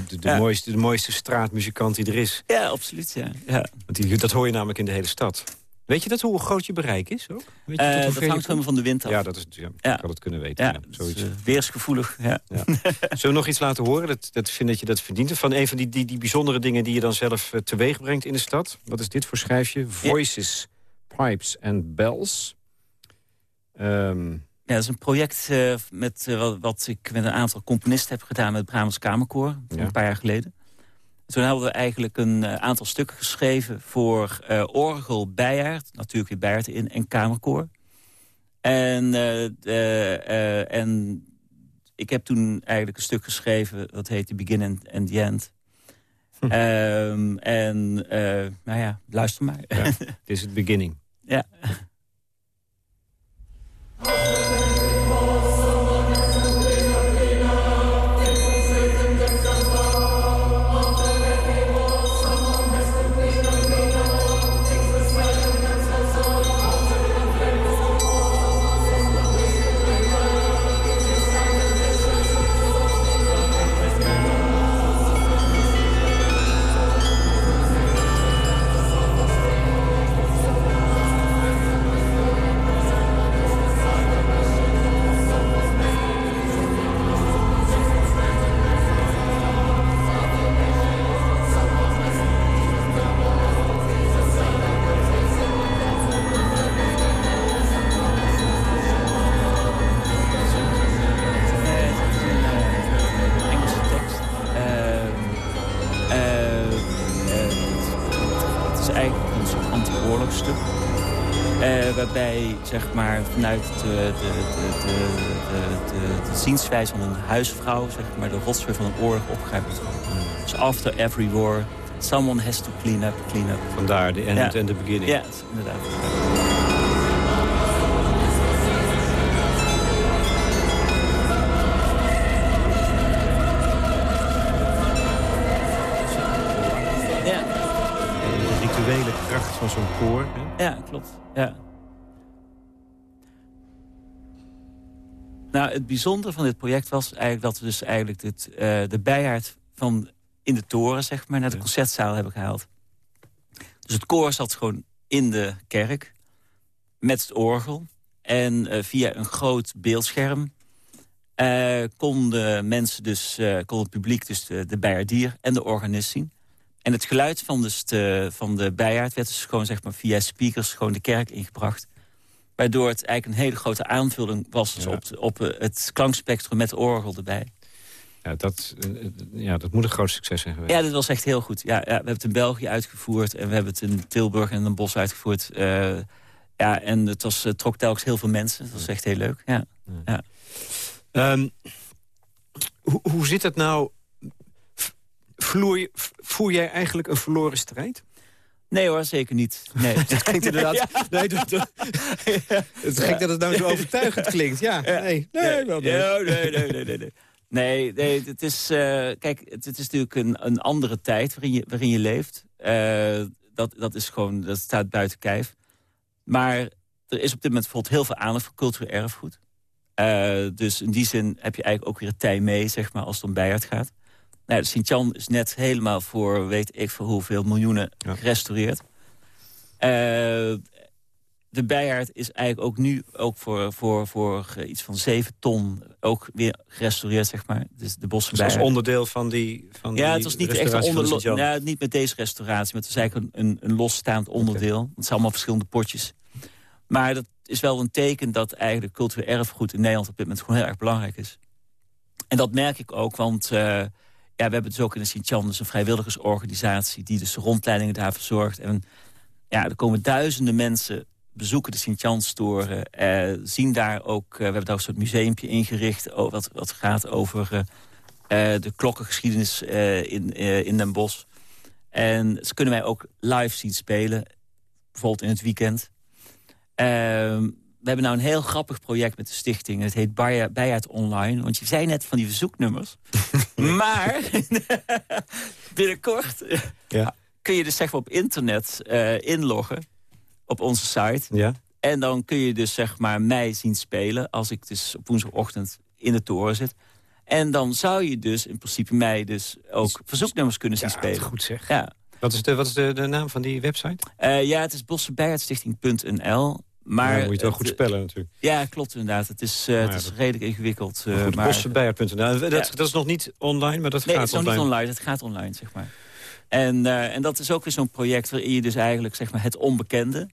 de, de
Ja.
mooiste, de mooiste straatmuzikant die er is.
ja, absoluut, ja. ja.
Want die, dat hoor je namelijk in de hele stad. Weet je dat hoe groot je bereik is ook? Weet je
Eh, dat hangt helemaal van de wind af.
Ja, dat is, ja, had het kunnen weten.
ja, is, eh, weersgevoelig. Ja.
Zullen we nog iets laten horen? Dat, dat vind dat je dat verdient. Van een van die, die, die bijzondere dingen die je dan zelf uh, teweeg brengt in de stad. Wat is dit voor schrijfje? Voices, Pipes and Bells. Um,
Ja, dat is een project uh, met, uh, wat, ik met een aantal componisten heb gedaan... met het Brabants Kamerkoor, ja. een paar jaar geleden. Toen hebben we eigenlijk een uh, aantal stukken geschreven... voor orgel Bijaard, natuurlijk weer Bijaard in, en Kamerkoor. En, en ik heb toen eigenlijk een stuk geschreven... dat heet The Begin and the End... Hm. Um, en nou ja, luister maar.
Ja, het is het beginning.
Ja. Vanuit de, de, de, de, de, zienswijze van een huisvrouw... zeg maar, de rotsweer van een oorlog opgegrepen wordt. Dus after every war, someone has to clean up, clean up.
Vandaar de end en ja. de beginning.
Ja, inderdaad.
Ja. De rituele kracht van zo'n koor. Hè?
Ja, klopt. Ja. Nou, het bijzondere van dit project was eigenlijk dat we dus eigenlijk dit, uh, de bijaard van in de toren, zeg maar, naar de concertzaal hebben gehaald. Dus het koor zat gewoon in de kerk met het orgel. En uh, via een groot beeldscherm uh, konden mensen dus, kon het publiek dus de, de bijaardier en de organist zien. En het geluid van, dus de, van de bijaard werd dus gewoon zeg maar, via speakers gewoon de kerk ingebracht. Waardoor het eigenlijk een hele grote aanvulling was ja. op, op het klankspectrum met de orgel erbij.
Ja dat, ja, dat moet een groot succes zijn geweest.
Ja, dat was echt heel goed. Ja, ja, we hebben het in België uitgevoerd en we hebben het in Tilburg en Den Bosch uitgevoerd. Uh, ja, en het, was, het trok telkens heel veel mensen. Dat was echt heel leuk. Ja. ja.
Um, hoe, hoe, hoe zit het nou? Vloer, voer jij eigenlijk een verloren strijd?
Nee hoor, zeker niet. Nee.
dat klinkt inderdaad... Nee, dat, dat, het gek dat het nou zo overtuigend klinkt. Ja, nee. Nee, wel
nee. nee, nee, nee, nee, nee. Nee, nee het is, uh, kijk, het, het, is natuurlijk een, een andere tijd waarin je, waarin je leeft. Uh, dat, dat is gewoon, dat staat buiten kijf. Maar er is op dit moment bijvoorbeeld heel veel aandacht voor cultureel erfgoed. Uh, dus in die zin heb je eigenlijk ook weer het tij mee, zeg maar, als het om Bijard gaat. Nou, de Sint-Jan is net helemaal voor weet ik voor hoeveel miljoenen gerestaureerd. Uh, de Bijaard is eigenlijk ook nu ook voor, voor, voor iets van 7 ton ook weer gerestaureerd, zeg maar. Dus de bossen
dus als onderdeel van die van
Ja, het was niet echt een onderdeel. Ja, niet met deze restauratie, maar het was eigenlijk een, een, een losstaand onderdeel. Het zijn allemaal verschillende potjes. Maar dat is wel een teken dat eigenlijk cultureel erfgoed in Nederland op dit moment gewoon heel erg belangrijk is. En dat merk ik ook, want uh, ja, we hebben dus ook in de Sint-Jan dus een vrijwilligersorganisatie die dus rondleidingen daar verzorgt. En ja, er komen duizenden mensen bezoeken de Sint-Janstoren. Uh, zien daar ook, uh, we hebben daar een soort museumpje ingericht... wat, wat gaat over uh, de klokkengeschiedenis in, in Den Bosch. En ze kunnen wij ook live zien spelen, bijvoorbeeld in het weekend. We hebben nou een heel grappig project met de stichting. Het heet Bijaard Online. Want je zei net van die verzoeknummers. maar binnenkort ja. kun je dus zeg maar op internet inloggen op onze site. Ja. En dan kun je dus zeg maar mij zien spelen... als ik dus op woensdagochtend in de toren zit. En dan zou je dus in principe mij dus ook verzoeknummers kunnen zien ja, spelen.
goed zeg. Ja. Wat is de, wat is de, de naam van die website?
Uh, ja, het is bossenbijaardstichting.nl. Maar ja,
moet je het wel goed spellen natuurlijk.
Ja, klopt inderdaad. Het is, uh, het is redelijk ingewikkeld. Uh,
goed, Bossenbijaard.nl. Dat, dat is nog niet online, maar dat
nee,
gaat online.
Nee, het is nog niet online. Het gaat online, zeg maar. En, uh, en dat is ook weer zo'n project waarin je dus eigenlijk zeg maar, het onbekende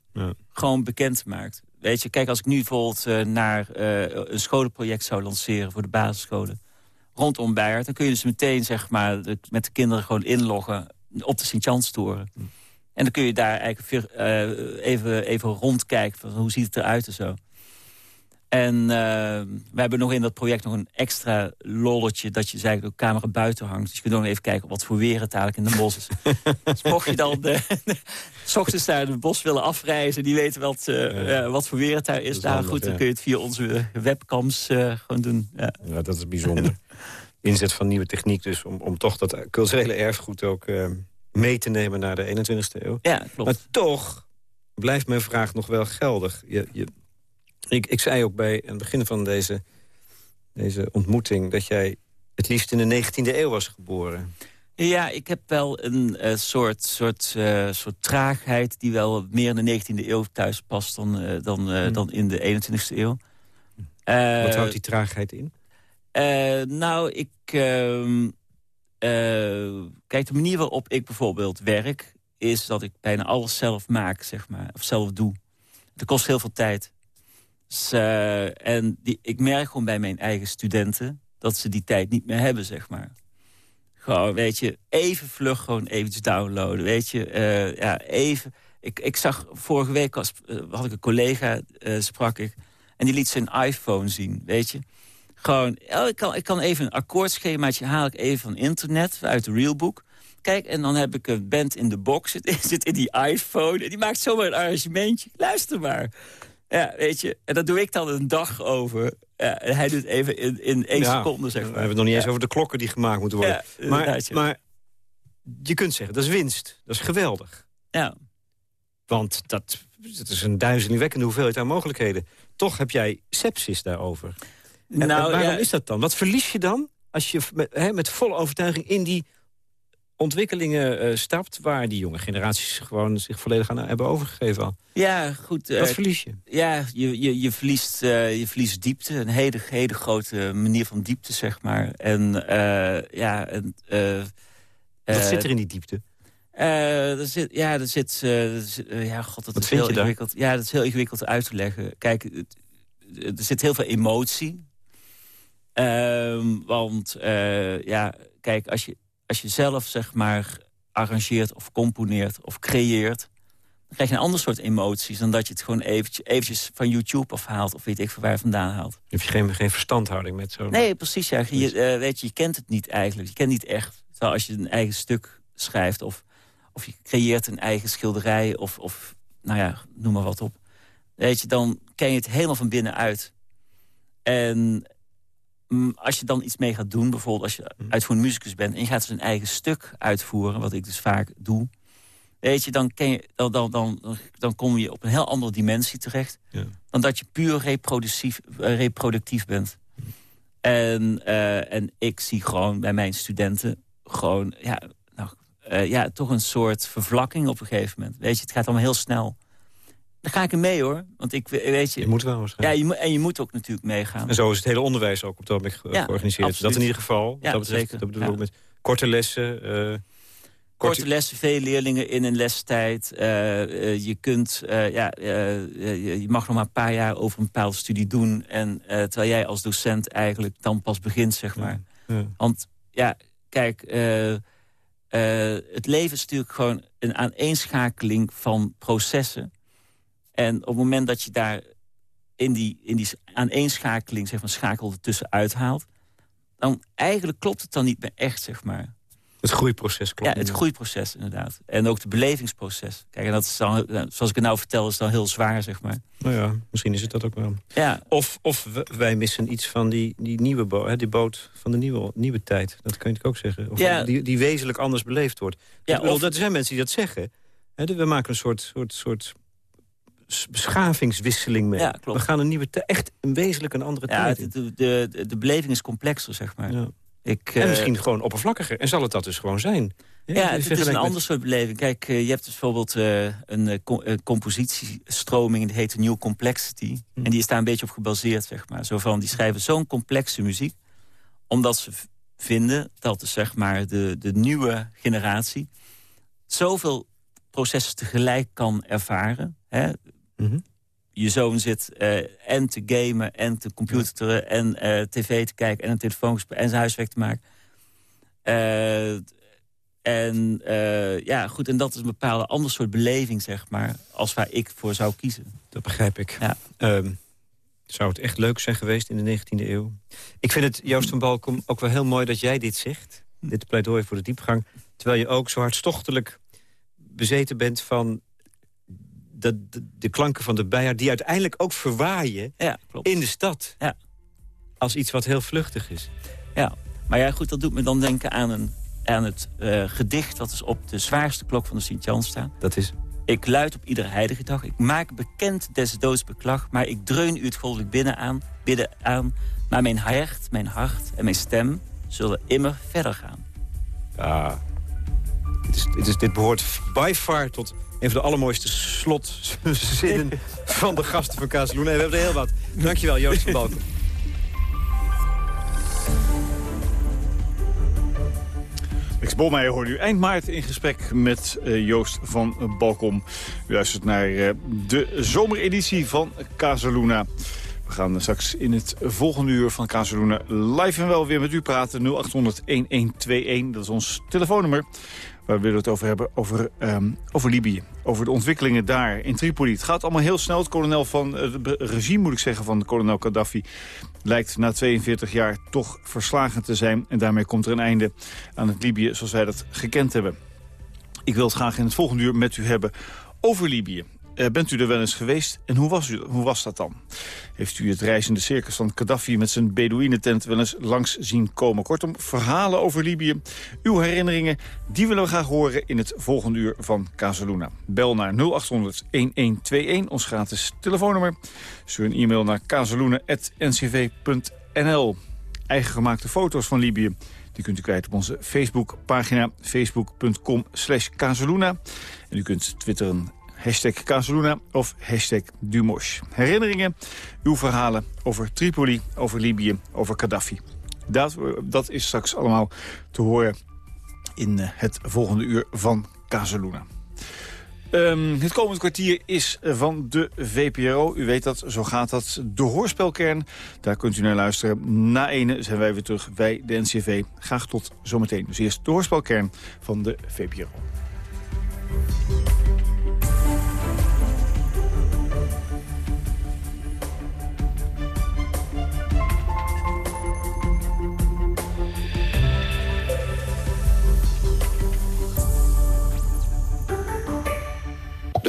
gewoon bekend maakt. Weet je, kijk, als ik nu bijvoorbeeld naar een scholenproject zou lanceren voor de basisscholen rondom Beiert, dan kun je dus meteen zeg maar, met de kinderen gewoon inloggen op de Sint-Janstoren. Hm. En dan kun je daar eigenlijk even, even rondkijken van hoe ziet het eruit en zo. En uh, we hebben nog in dat project nog een extra lolletje... dat je dus eigenlijk de camera buiten hangt. Dus je kunt nog even kijken wat voor weer het eigenlijk in de bos is. dus mocht je dan de, s ochtends naar het bos willen afreizen... die weten wat, uh, ja. wat voor weer het daar is. daar goed, dan kun je het via onze webcams uh, gewoon doen. Ja.
ja, dat is bijzonder. Inzet van nieuwe techniek dus... om, om toch dat culturele erfgoed ook mee te nemen naar de 21ste eeuw.
Ja, klopt.
Maar toch blijft mijn vraag nog wel geldig. Je, je ik, ik zei ook bij het begin van deze, deze ontmoeting... dat jij het liefst in de 19e eeuw was geboren.
Ja, ik heb wel een uh, soort, soort, uh, soort traagheid... die wel meer in de 19e eeuw thuis past dan, uh, dan, hmm. dan in de 21e eeuw.
Wat houdt die traagheid in?
nou, ik... Ehm, kijk, de manier waarop ik bijvoorbeeld werk... is dat ik bijna alles zelf maak, zeg maar. Of zelf doe. Dat kost heel veel tijd. Uh, en die, ik merk gewoon bij mijn eigen studenten... dat ze die tijd niet meer hebben, zeg maar. Gewoon, weet je, even vlug gewoon eventjes downloaden, weet je. Uh, ja, even... Ik, ik zag vorige week, als, had ik een collega, sprak ik... en die liet zijn iPhone zien, weet je. Gewoon, oh, ik, kan, ik kan even een akkoordschemaatje haal ik even van internet, uit de Realbook... Kijk, en dan heb ik een band in de box, zit, zit in die iPhone... en die maakt zomaar een arrangementje. Luister maar. Ja, weet je. En dat doe ik dan een dag over. Ja, en hij doet even in, in één seconde, zeg maar. We
hebben het nog niet eens over de klokken die gemaakt moeten worden. Ja, maar, maar je kunt zeggen, dat is winst. Dat is geweldig.
Ja.
Want dat, dat is een duizelingwekkende hoeveelheid aan mogelijkheden. Toch heb jij sepsis daarover. En, nou, waarom is dat dan? Wat verlies je dan als je met, met volle overtuiging in die ontwikkelingen uh, stapt... waar die jonge generaties gewoon zich volledig aan hebben overgegeven al.
Ja, goed.
Wat uh, verlies je?
Ja, je, je, je, verliest, uh, je verliest diepte. Een hele, hele grote manier van diepte, zeg maar. En ja... En,
Wat zit er in die diepte?
er zit, ja, er zit... ja, god, dat is heel ingewikkeld. Ja, dat is heel ingewikkeld uit te leggen. Kijk, er zit heel veel emotie. Ehm, want ja, kijk, als je als je zelf zeg maar arrangeert of componeert of creëert... Dan krijg je een ander soort emoties... dan dat je het gewoon eventjes, eventjes van YouTube afhaalt... of weet ik van waar je vandaan haalt.
Heb je geen, geen verstandhouding met zo?
Nee, precies. Ja. Je, uh, weet je, je kent het niet eigenlijk. Je kent niet echt. Terwijl als je een eigen stuk schrijft... of, of je creëert een eigen schilderij... of, of nou ja, noem maar wat op. Weet je, dan ken je het helemaal van binnenuit. En als je dan iets mee gaat doen, bijvoorbeeld als je uitvoerend muzikus bent... en je gaat dus een eigen stuk uitvoeren, wat ik dus vaak doe... weet je, dan, ken je, dan, dan, dan, dan kom je op een heel andere dimensie terecht... Ja. dan dat je puur reproductief, eh, reproductief bent. En, uh, en ik zie gewoon bij mijn studenten gewoon... Ja, nou, uh, ja, toch een soort vervlakking op een gegeven moment. Weet je, het gaat allemaal heel snel... Dan ga ik er mee hoor. Want ik weet je.
Je moet wel
waarschijnlijk. Ja, je, en je moet ook natuurlijk meegaan.
En zo is het hele onderwijs ook op dat moment georganiseerd.
Ja,
dat in ieder geval.
Ja,
dat betreft,
zeker.
Dat bedoel ik met korte lessen. Uh,
korte... lessen, veel leerlingen in een lestijd. Uh, uh, je, kunt, ja, je mag nog maar een paar jaar over een bepaalde studie doen. En terwijl jij als docent eigenlijk dan pas begint, zeg maar. Want ja, kijk, het leven is natuurlijk gewoon een aaneenschakeling van processen. En op het moment dat je daar in die, in die aaneenschakeling, zeg maar, schakel ertussen uithaalt... dan eigenlijk klopt het dan niet meer echt, zeg maar.
Het groeiproces klopt.
Ja, het groeiproces inderdaad. En ook het belevingsproces. Kijk, en dat is dan, zoals ik het nou vertel, is dan heel zwaar, zeg maar.
Nou ja, misschien is het dat ook wel.
Ja.
Of, of wij missen iets van die, die nieuwe boot, hè, die boot van de nieuwe, nieuwe tijd. Dat kun je ook zeggen. Of
ja.
die, die wezenlijk anders beleefd wordt. Ja, of... Dat zijn mensen die dat zeggen. we maken een soort, soort, soort beschavingswisseling mee.
Ja, klopt.
We gaan een nieuwe echt een wezenlijk een andere tijd
de, de, de, de, beleving is complexer, zeg maar. Ja. Ik,
en uh, misschien gewoon oppervlakkiger. En zal het dat dus gewoon zijn?
Ja, ja het, is een ander soort beleving. Kijk, uh, je hebt dus bijvoorbeeld uh, een compositiestroming... die heet New Complexity. Hm. En die is daar een beetje op gebaseerd, zeg maar. Zo van, die schrijven zo'n complexe muziek... omdat ze vinden dat dus, zeg maar, de, de nieuwe generatie... zoveel processen tegelijk kan ervaren. Hè?
Mm -hmm.
Je zoon zit uh, en te gamen en te computeren... en uh, tv te kijken en een telefoon en zijn huiswerk te maken. Uh, en ja, goed, en dat is een bepaalde ander soort beleving, zeg maar... als waar ik voor zou kiezen.
Dat begrijp ik.
Ja.
Um, zou het echt leuk zijn geweest in de 19e eeuw? Ik vind het, Joost van Balkom, ook wel heel mooi dat jij dit zegt. Dit pleidooi voor de diepgang. Terwijl je ook zo hartstochtelijk bezeten bent van de, de, de, klanken van de bijaard... die uiteindelijk ook verwaaien
ja,
in de stad.
Ja.
Als iets wat heel vluchtig is.
Ja, maar ja, goed, dat doet me dan denken aan, een, aan het uh, gedicht... dat is op de zwaarste klok van de Sint-Jan staat.
Dat is?
Ik luid op iedere heilige dag. Ik maak bekend des doods beklag. Maar ik dreun u het goddelijk binnen aan, bidden aan. Maar mijn hart, mijn hart en mijn stem zullen immer verder gaan.
Ja, dit, is, dit, is, dit behoort by far tot een van de allermooiste slotzinnen van de gasten van Kazeloen. Nee, we hebben er heel wat. Dankjewel, Joost van Balken.
Lex Bolmeijer hoorde u eind maart in gesprek met uh, Joost van Balkom. U luistert naar uh, de zomereditie van Casaluna. We gaan straks in het volgende uur van Casaluna live en wel weer met u praten. 0800-1121, dat is ons telefoonnummer. Waar we het over hebben, over, um, over Libië. Over de ontwikkelingen daar in Tripoli. Het gaat allemaal heel snel. Het kolonel van het regime, moet ik zeggen, van kolonel Gaddafi... lijkt na 42 jaar toch verslagen te zijn. En daarmee komt er een einde aan het Libië zoals wij dat gekend hebben. Ik wil het graag in het volgende uur met u hebben over Libië. Uh, bent u er wel eens geweest en hoe was, u, hoe was dat dan? Heeft u het reizende circus van Gaddafi met zijn Bedouinentent wel eens langs zien komen? Kortom, verhalen over Libië, uw herinneringen, die willen we graag horen in het volgende uur van Casaluna. Bel naar 0800-1121, ons gratis telefoonnummer. Stuur een e-mail naar casaluna.ncv.nl. Eigen gemaakte foto's van Libië. Die kunt u kwijt op onze Facebookpagina, facebook.com slash. En u kunt twitteren hashtag Casaluna of hashtag Dumosh. Herinneringen, uw verhalen over Tripoli, over Libië, over Gaddafi. Dat, dat is straks allemaal te horen in eh, het volgende uur van Casaluna. Um, het komende kwartier is van de VPRO. U weet dat, zo gaat dat. De hoorspelkern, daar kunt u naar luisteren. Na ene zijn wij weer terug bij de NCV. Graag tot zometeen. Dus eerst de hoorspelkern van de VPRO.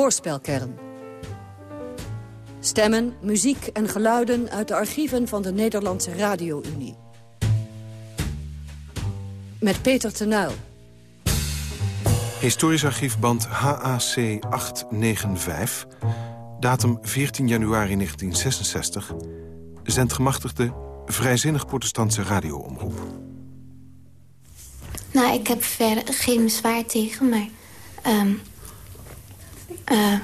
Hoorspelkern. Stemmen, muziek en geluiden uit de archieven van de Nederlandse Radio-Unie. Met Peter Tenuil.
Historisch archiefband HAC 895. Datum 14 januari 1966. Zendgemachtigde Vrijzinnig Protestantse radioomroep.
Nou, ik heb verder geen bezwaar tegen, maar... Um, uh,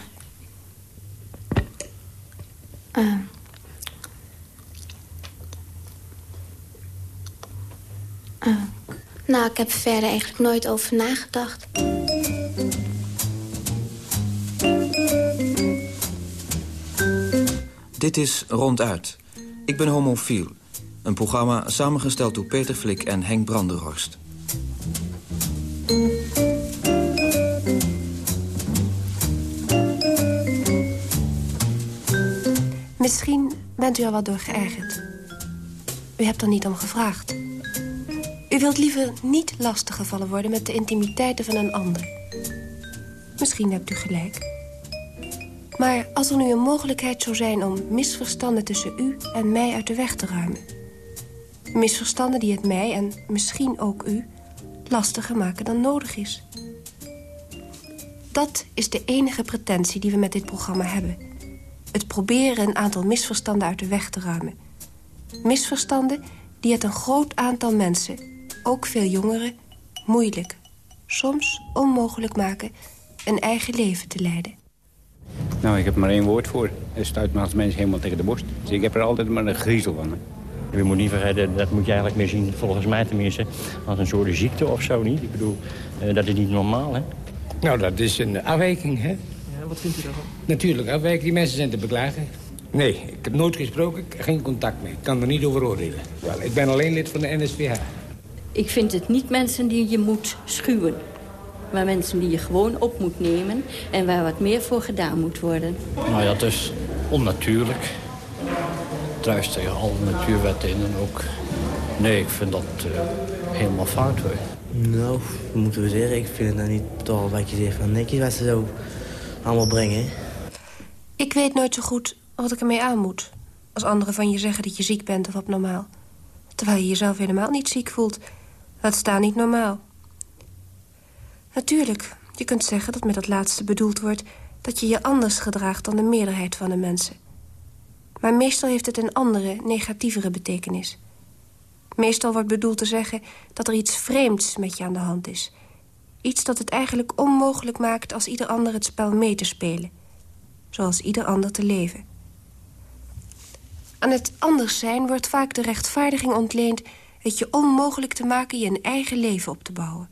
uh, uh, nou, ik heb verder eigenlijk nooit over nagedacht.
Dit is Ronduit. Ik ben homofiel. Een programma samengesteld door Peter Flik en Henk Branderhorst.
Misschien bent u er wat door geërgerd. U hebt er niet om gevraagd. U wilt liever niet lastiggevallen worden met de intimiteiten van een ander. Misschien hebt u gelijk. Maar als er nu een mogelijkheid zou zijn om misverstanden tussen u en mij uit de weg te ruimen. Misverstanden die het mij en misschien ook u lastiger maken dan nodig is. Dat is de enige pretentie die we met dit programma hebben. Het proberen een aantal misverstanden uit de weg te ruimen. Misverstanden die het een groot aantal mensen, ook veel jongeren, moeilijk, soms onmogelijk maken een eigen leven te leiden.
Nou, ik heb maar één woord voor. Het stuit me als mensen helemaal tegen de borst. Dus ik heb er altijd maar een griezel van.
Je moet niet vergeten, dat moet je eigenlijk meer zien, volgens mij tenminste, als een soort ziekte of zo niet. Ik bedoel, uh, dat is niet normaal, hè?
Nou, dat is een afwijking, hè?
Wat vindt u daarvan?
Natuurlijk, afwijking. Die mensen zijn te beklagen. Nee, ik heb nooit gesproken, ik heb geen contact mee. Ik kan er niet over oordelen. Wel, ik ben alleen lid van de NSVH.
Ik vind het niet mensen die je moet schuwen. Maar mensen die je gewoon op moet nemen en waar wat meer voor gedaan moet worden.
Nou ja, het is onnatuurlijk. Druist tegen alle natuurwetten in en ook... Nee, ik vind dat uh, helemaal fout hoor.
Nou, moeten we zeggen? Ik vind het nou niet toch wat je zegt van netjes wat ze zo allemaal brengen.
Ik weet nooit zo goed wat ik ermee aan moet. Als anderen van je zeggen dat je ziek bent of abnormaal. Terwijl je jezelf helemaal niet ziek voelt. Dat staat niet normaal. Natuurlijk, je kunt zeggen dat met dat laatste bedoeld wordt... dat je je anders gedraagt dan de meerderheid van de mensen. Maar meestal heeft het een andere, negatievere betekenis. Meestal wordt bedoeld te zeggen dat er iets vreemds met je aan de hand is. Iets dat het eigenlijk onmogelijk maakt als ieder ander het spel mee te spelen. Zoals ieder ander te leven. Aan het anders zijn wordt vaak de rechtvaardiging ontleend... het je onmogelijk te maken je een eigen leven op te bouwen.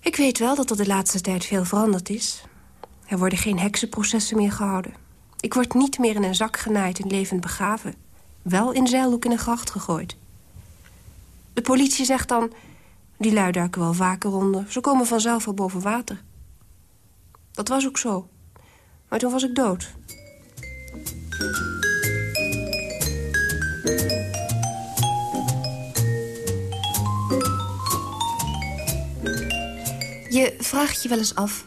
Ik weet wel dat er de laatste tijd veel veranderd is. Er worden geen heksenprocessen meer gehouden. Ik word niet meer in een zak genaaid en levend begraven. Wel in zeilhoek in een gracht gegooid. De politie zegt dan... die lui duiken wel vaker onder. Ze komen vanzelf wel boven water. Dat was ook zo. Maar toen was ik dood. Je vraagt je wel eens af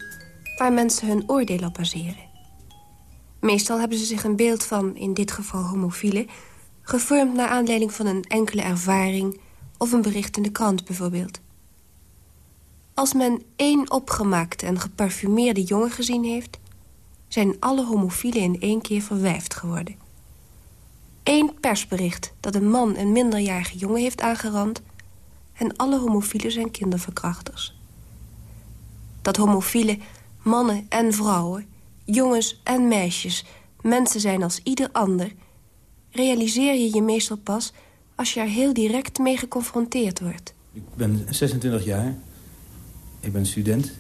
waar mensen hun oordeel op baseren. Meestal hebben ze zich een beeld van, in dit geval homofielen... gevormd naar aanleiding van een enkele ervaring... of een bericht in de krant bijvoorbeeld. Als men één opgemaakte en geparfumeerde jongen gezien heeft... zijn alle homofielen in één keer verwijfd geworden. Eén persbericht dat een man een minderjarige jongen heeft aangerand... en alle homofielen zijn kinderverkrachters dat homofielen mannen en vrouwen, jongens en meisjes... mensen zijn als ieder ander... realiseer je je meestal pas als je er heel direct mee geconfronteerd wordt.
Ik ben 26 jaar. Ik ben student.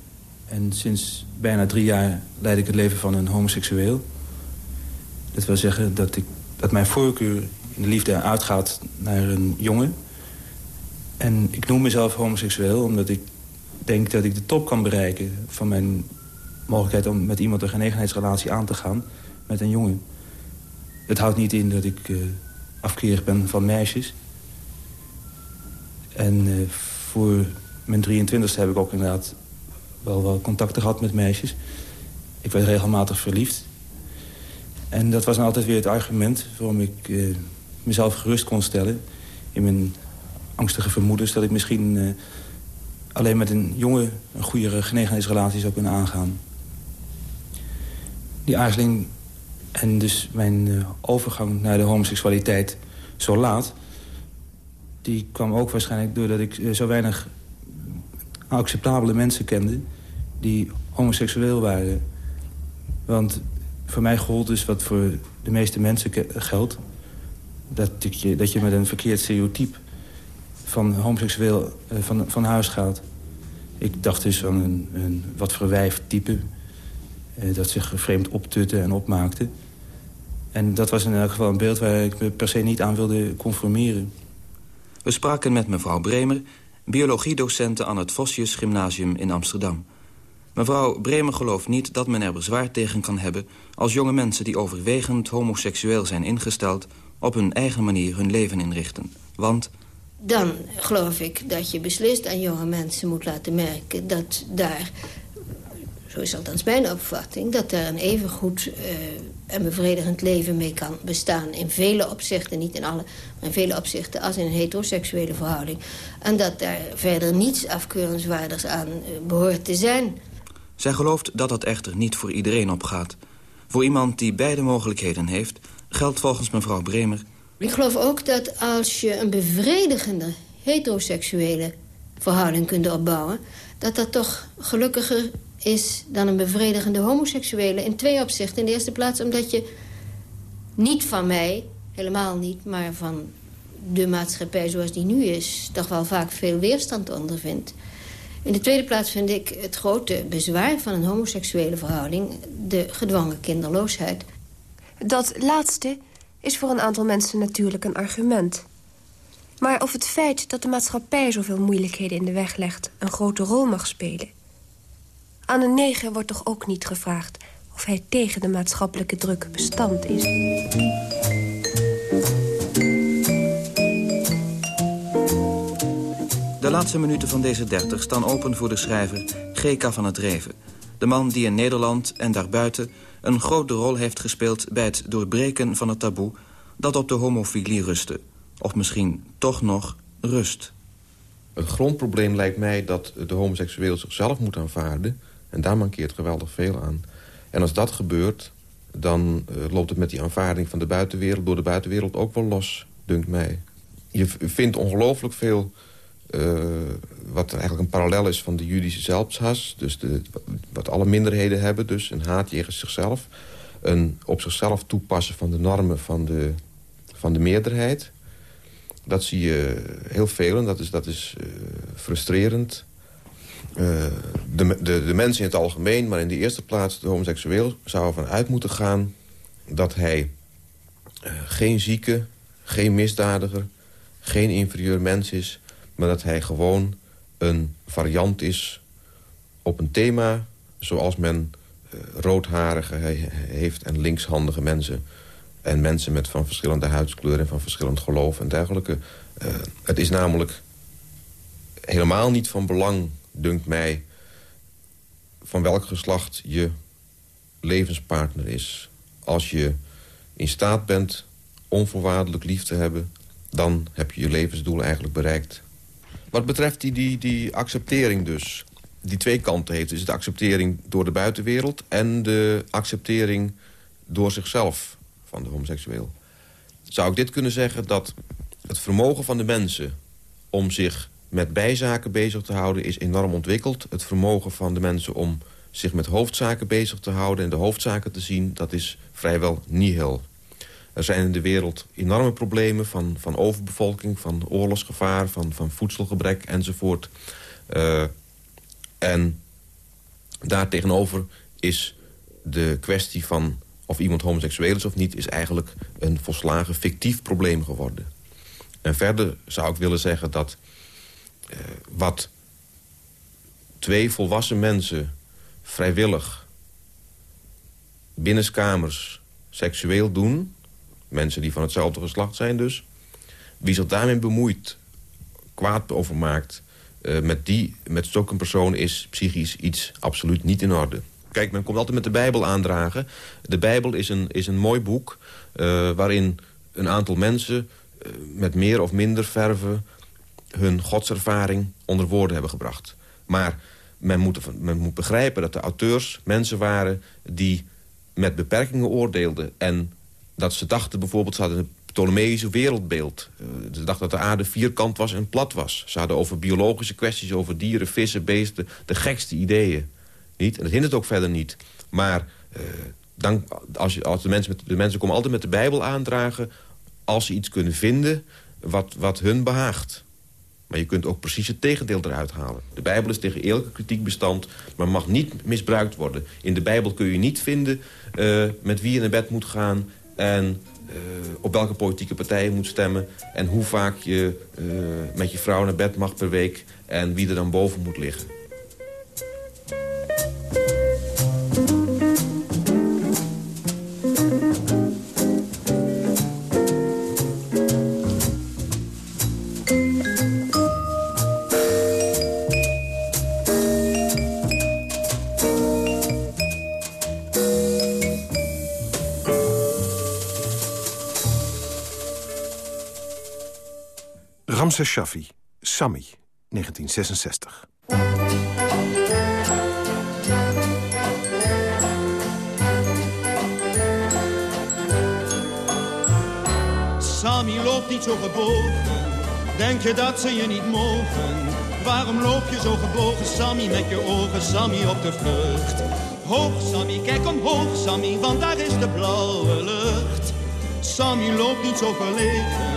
En sinds bijna drie jaar leid ik het leven van een homoseksueel. Dat wil zeggen dat, ik, dat mijn voorkeur in de liefde uitgaat naar een jongen. En ik noem mezelf homoseksueel omdat ik denk dat ik de top kan bereiken... van mijn mogelijkheid om met iemand een genegenheidsrelatie aan te gaan met een jongen. Het houdt niet in dat ik uh, afkerig ben van meisjes. En uh, voor mijn 23e heb ik ook inderdaad wel, wel contacten gehad met meisjes. Ik werd regelmatig verliefd. En dat was dan altijd weer het argument waarom ik uh, mezelf gerust kon stellen... in mijn angstige vermoedens dat ik misschien alleen met een jongen... een goede genegenheidsrelatie zou kunnen aangaan. Die aarzeling en dus mijn uh, overgang naar de homoseksualiteit zo laat... die kwam ook waarschijnlijk doordat ik zo weinig acceptabele mensen kende... die homoseksueel waren. Want voor mij gold dus wat voor de meeste mensen geldt... dat, je, dat je met een verkeerd stereotype van homoseksueel uh, van, van huis gaat. Ik dacht dus aan een, een wat verwijfd type... dat zich vreemd optutte en opmaakte... En dat was in elk geval een beeld waar ik me per se niet aan wilde conformeren. We spraken met mevrouw Bremer, biologiedocenten aan het Vossius Gymnasium in Amsterdam. Mevrouw Bremer gelooft niet dat men er bezwaar tegen kan hebben... als jonge mensen die overwegend homoseksueel zijn ingesteld... op hun eigen manier hun leven inrichten. Want...
Dan geloof ik dat je beslist aan jonge mensen moet laten merken... dat daar zo is althans mijn opvatting... dat er een evengoed uh, en bevredigend leven mee kan bestaan... in vele opzichten, niet in alle, maar in vele opzichten... als in een heteroseksuele verhouding. En dat daar verder niets afkeurenswaardigs aan uh, behoort te zijn.
Zij gelooft dat dat echter niet voor iedereen opgaat. Voor iemand die beide mogelijkheden heeft... geldt volgens mevrouw Bremer...
Ik geloof ook dat als je een bevredigende heteroseksuele verhouding kunt opbouwen... dat dat toch gelukkiger is dan een bevredigende homoseksuele. In twee opzichten. In de eerste plaats omdat je niet van mij, helemaal niet... maar van de maatschappij zoals die nu is... toch wel vaak veel weerstand ondervindt. In de tweede plaats vind ik het grote bezwaar van een homoseksuele verhouding... de gedwongen kinderloosheid.
Dat laatste is voor een aantal mensen natuurlijk een argument. Maar of het feit dat de maatschappij zoveel moeilijkheden in de weg legt... een grote rol mag spelen... Aan een neger wordt toch ook niet gevraagd... of hij tegen de maatschappelijke druk bestand is.
De laatste minuten van deze dertig staan open voor de schrijver G.K. van het Reven. De man die in Nederland en daarbuiten een grote rol heeft gespeeld... bij het doorbreken van het taboe dat op de homofilie rustte. Of misschien toch nog rust.
Het grondprobleem lijkt mij dat de homoseksueel zichzelf moet aanvaarden... En daar mankeert geweldig veel aan. En als dat gebeurt, dan uh, loopt het met die aanvaarding van de buitenwereld... door de buitenwereld ook wel los, dunkt mij. Je vindt ongelooflijk veel... Uh, wat eigenlijk een parallel is van de Judische zelfshas. Dus de, wat alle minderheden hebben, dus een haat jegens zichzelf. Een op zichzelf toepassen van de normen van de, van de meerderheid. Dat zie je heel veel en dat is, dat is uh, frustrerend. Uh, de, de, de mensen in het algemeen, maar in de eerste plaats de homoseksueel... zou ervan uit moeten gaan dat hij uh, geen zieke, geen misdadiger... geen inferieur mens is, maar dat hij gewoon een variant is op een thema... zoals men uh, roodharige heeft en linkshandige mensen... en mensen met van verschillende huidskleur en van verschillend geloof en dergelijke. het is namelijk helemaal niet van belang dunkt mij van welk geslacht je levenspartner is. Als je in staat bent onvoorwaardelijk lief te hebben... dan heb je je levensdoel eigenlijk bereikt. Wat betreft die, die, die acceptering dus... die twee kanten heeft. Dus de acceptering door de buitenwereld... en de acceptering door zichzelf van de homoseksueel. Zou ik dit kunnen zeggen dat het vermogen van de mensen... om zich met bijzaken bezig te houden is enorm ontwikkeld. Het vermogen van de mensen om zich met hoofdzaken bezig te houden... en de hoofdzaken te zien, dat is vrijwel nihil. Er zijn in de wereld enorme problemen van, van overbevolking, van oorlogsgevaar... van, van voedselgebrek enzovoort. Uh, en daartegenover is de kwestie van of iemand homoseksueel is of niet... is eigenlijk een volslagen fictief probleem geworden. En verder zou ik willen zeggen dat wat twee volwassen mensen vrijwillig binnenskamers seksueel doen... mensen die van hetzelfde geslacht zijn dus... wie zich daarmee bemoeit, kwaad over maakt... Uh, met, die, met een persoon is psychisch iets absoluut niet in orde. Kijk, men komt altijd met de Bijbel aandragen. De Bijbel is een, is een mooi boek uh, waarin een aantal mensen... Met meer of minder verven hun godservaring onder woorden hebben gebracht. Maar men moet, men moet begrijpen dat de auteurs mensen waren... die met beperkingen oordeelden. En dat ze dachten bijvoorbeeld, ze hadden een Ptolemeïsche wereldbeeld. Uh, ze dachten dat de aarde vierkant was en plat was. Ze hadden over biologische kwesties, over dieren, vissen, beesten... de gekste ideeën. Niet? En dat hindert ook verder niet. Maar uh, dan, als als de, mensen met, de mensen komen altijd met de Bijbel aandragen... als ze iets kunnen vinden wat, wat hun behaagt. Maar je kunt ook precies het tegendeel eruit halen. De Bijbel is tegen elke kritiek bestand, maar mag niet misbruikt worden. In de Bijbel kun je niet vinden uh, met wie je naar bed moet gaan... en uh, op welke politieke partij je moet stemmen... en hoe vaak je uh, met je vrouw naar bed mag per week... en wie er dan boven moet liggen.
Sami, 1966.
Sami loopt niet zo gebogen, denk je dat ze je niet mogen? Waarom loop je zo gebogen, Sammy, met je ogen, Sammy, op de vlucht? Hoog, Sammy, kijk omhoog, Sammy, want daar is de blauwe lucht. Sammy loopt niet zo verlegen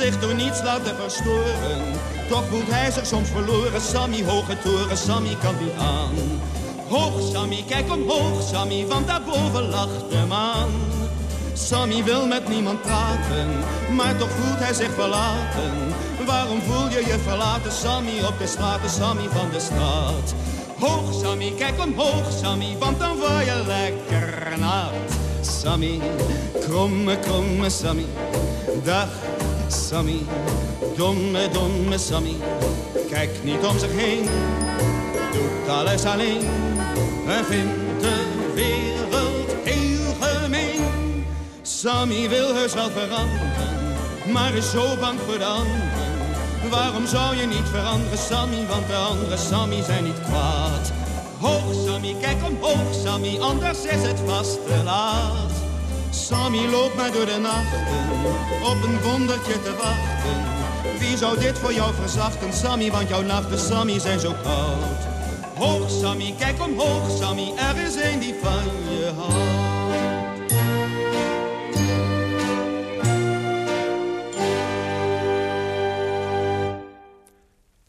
zich door niets laten verstoren. Toch voelt hij zich soms verloren. Sammy, hoge toren, Sammy kan niet aan. Hoog, Sammy, kijk omhoog, Sammy, want daarboven lacht de maan. Sammy wil met niemand praten, maar toch voelt hij zich verlaten. Waarom voel je je verlaten, Sammy, op de straten, Sammy van de stad? Hoog, Sammy, kijk omhoog, Sammy, want dan word je lekker nat. Sammy, kromme, kromme Sammy, dag Sammy, domme, domme Sammy, kijkt niet om zich heen, doet alles alleen en vindt de wereld heel gemeen. Sammy wil heus wel veranderen, maar is zo bang voor de anderen. Waarom zou je niet veranderen, Sammy, want de andere Sammy zijn niet kwaad. Hoog, Sammy, kijk omhoog, Sammy, anders is het vast te laat. Sammy loopt mij door de nachten, op een wondertje te wachten. Wie zou dit voor jou verzachten, Sammy, want jouw nachten, Sammy, zijn zo koud. Hoog, Sammy, kijk omhoog, Sammy, er is een die van je houdt.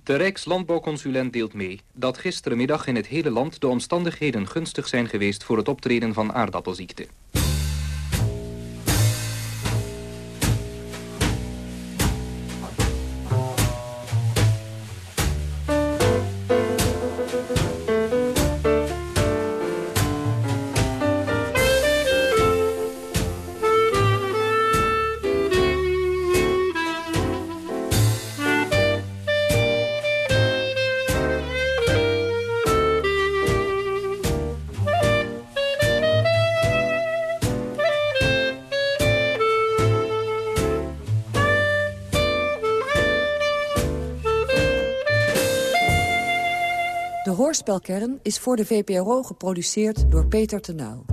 De Rijkslandbouwconsulent deelt mee dat gisterenmiddag in het hele land de omstandigheden gunstig zijn geweest voor het optreden van aardappelziekte.
Hoorspelkern is voor de VPRO geproduceerd door Peter Tenuil.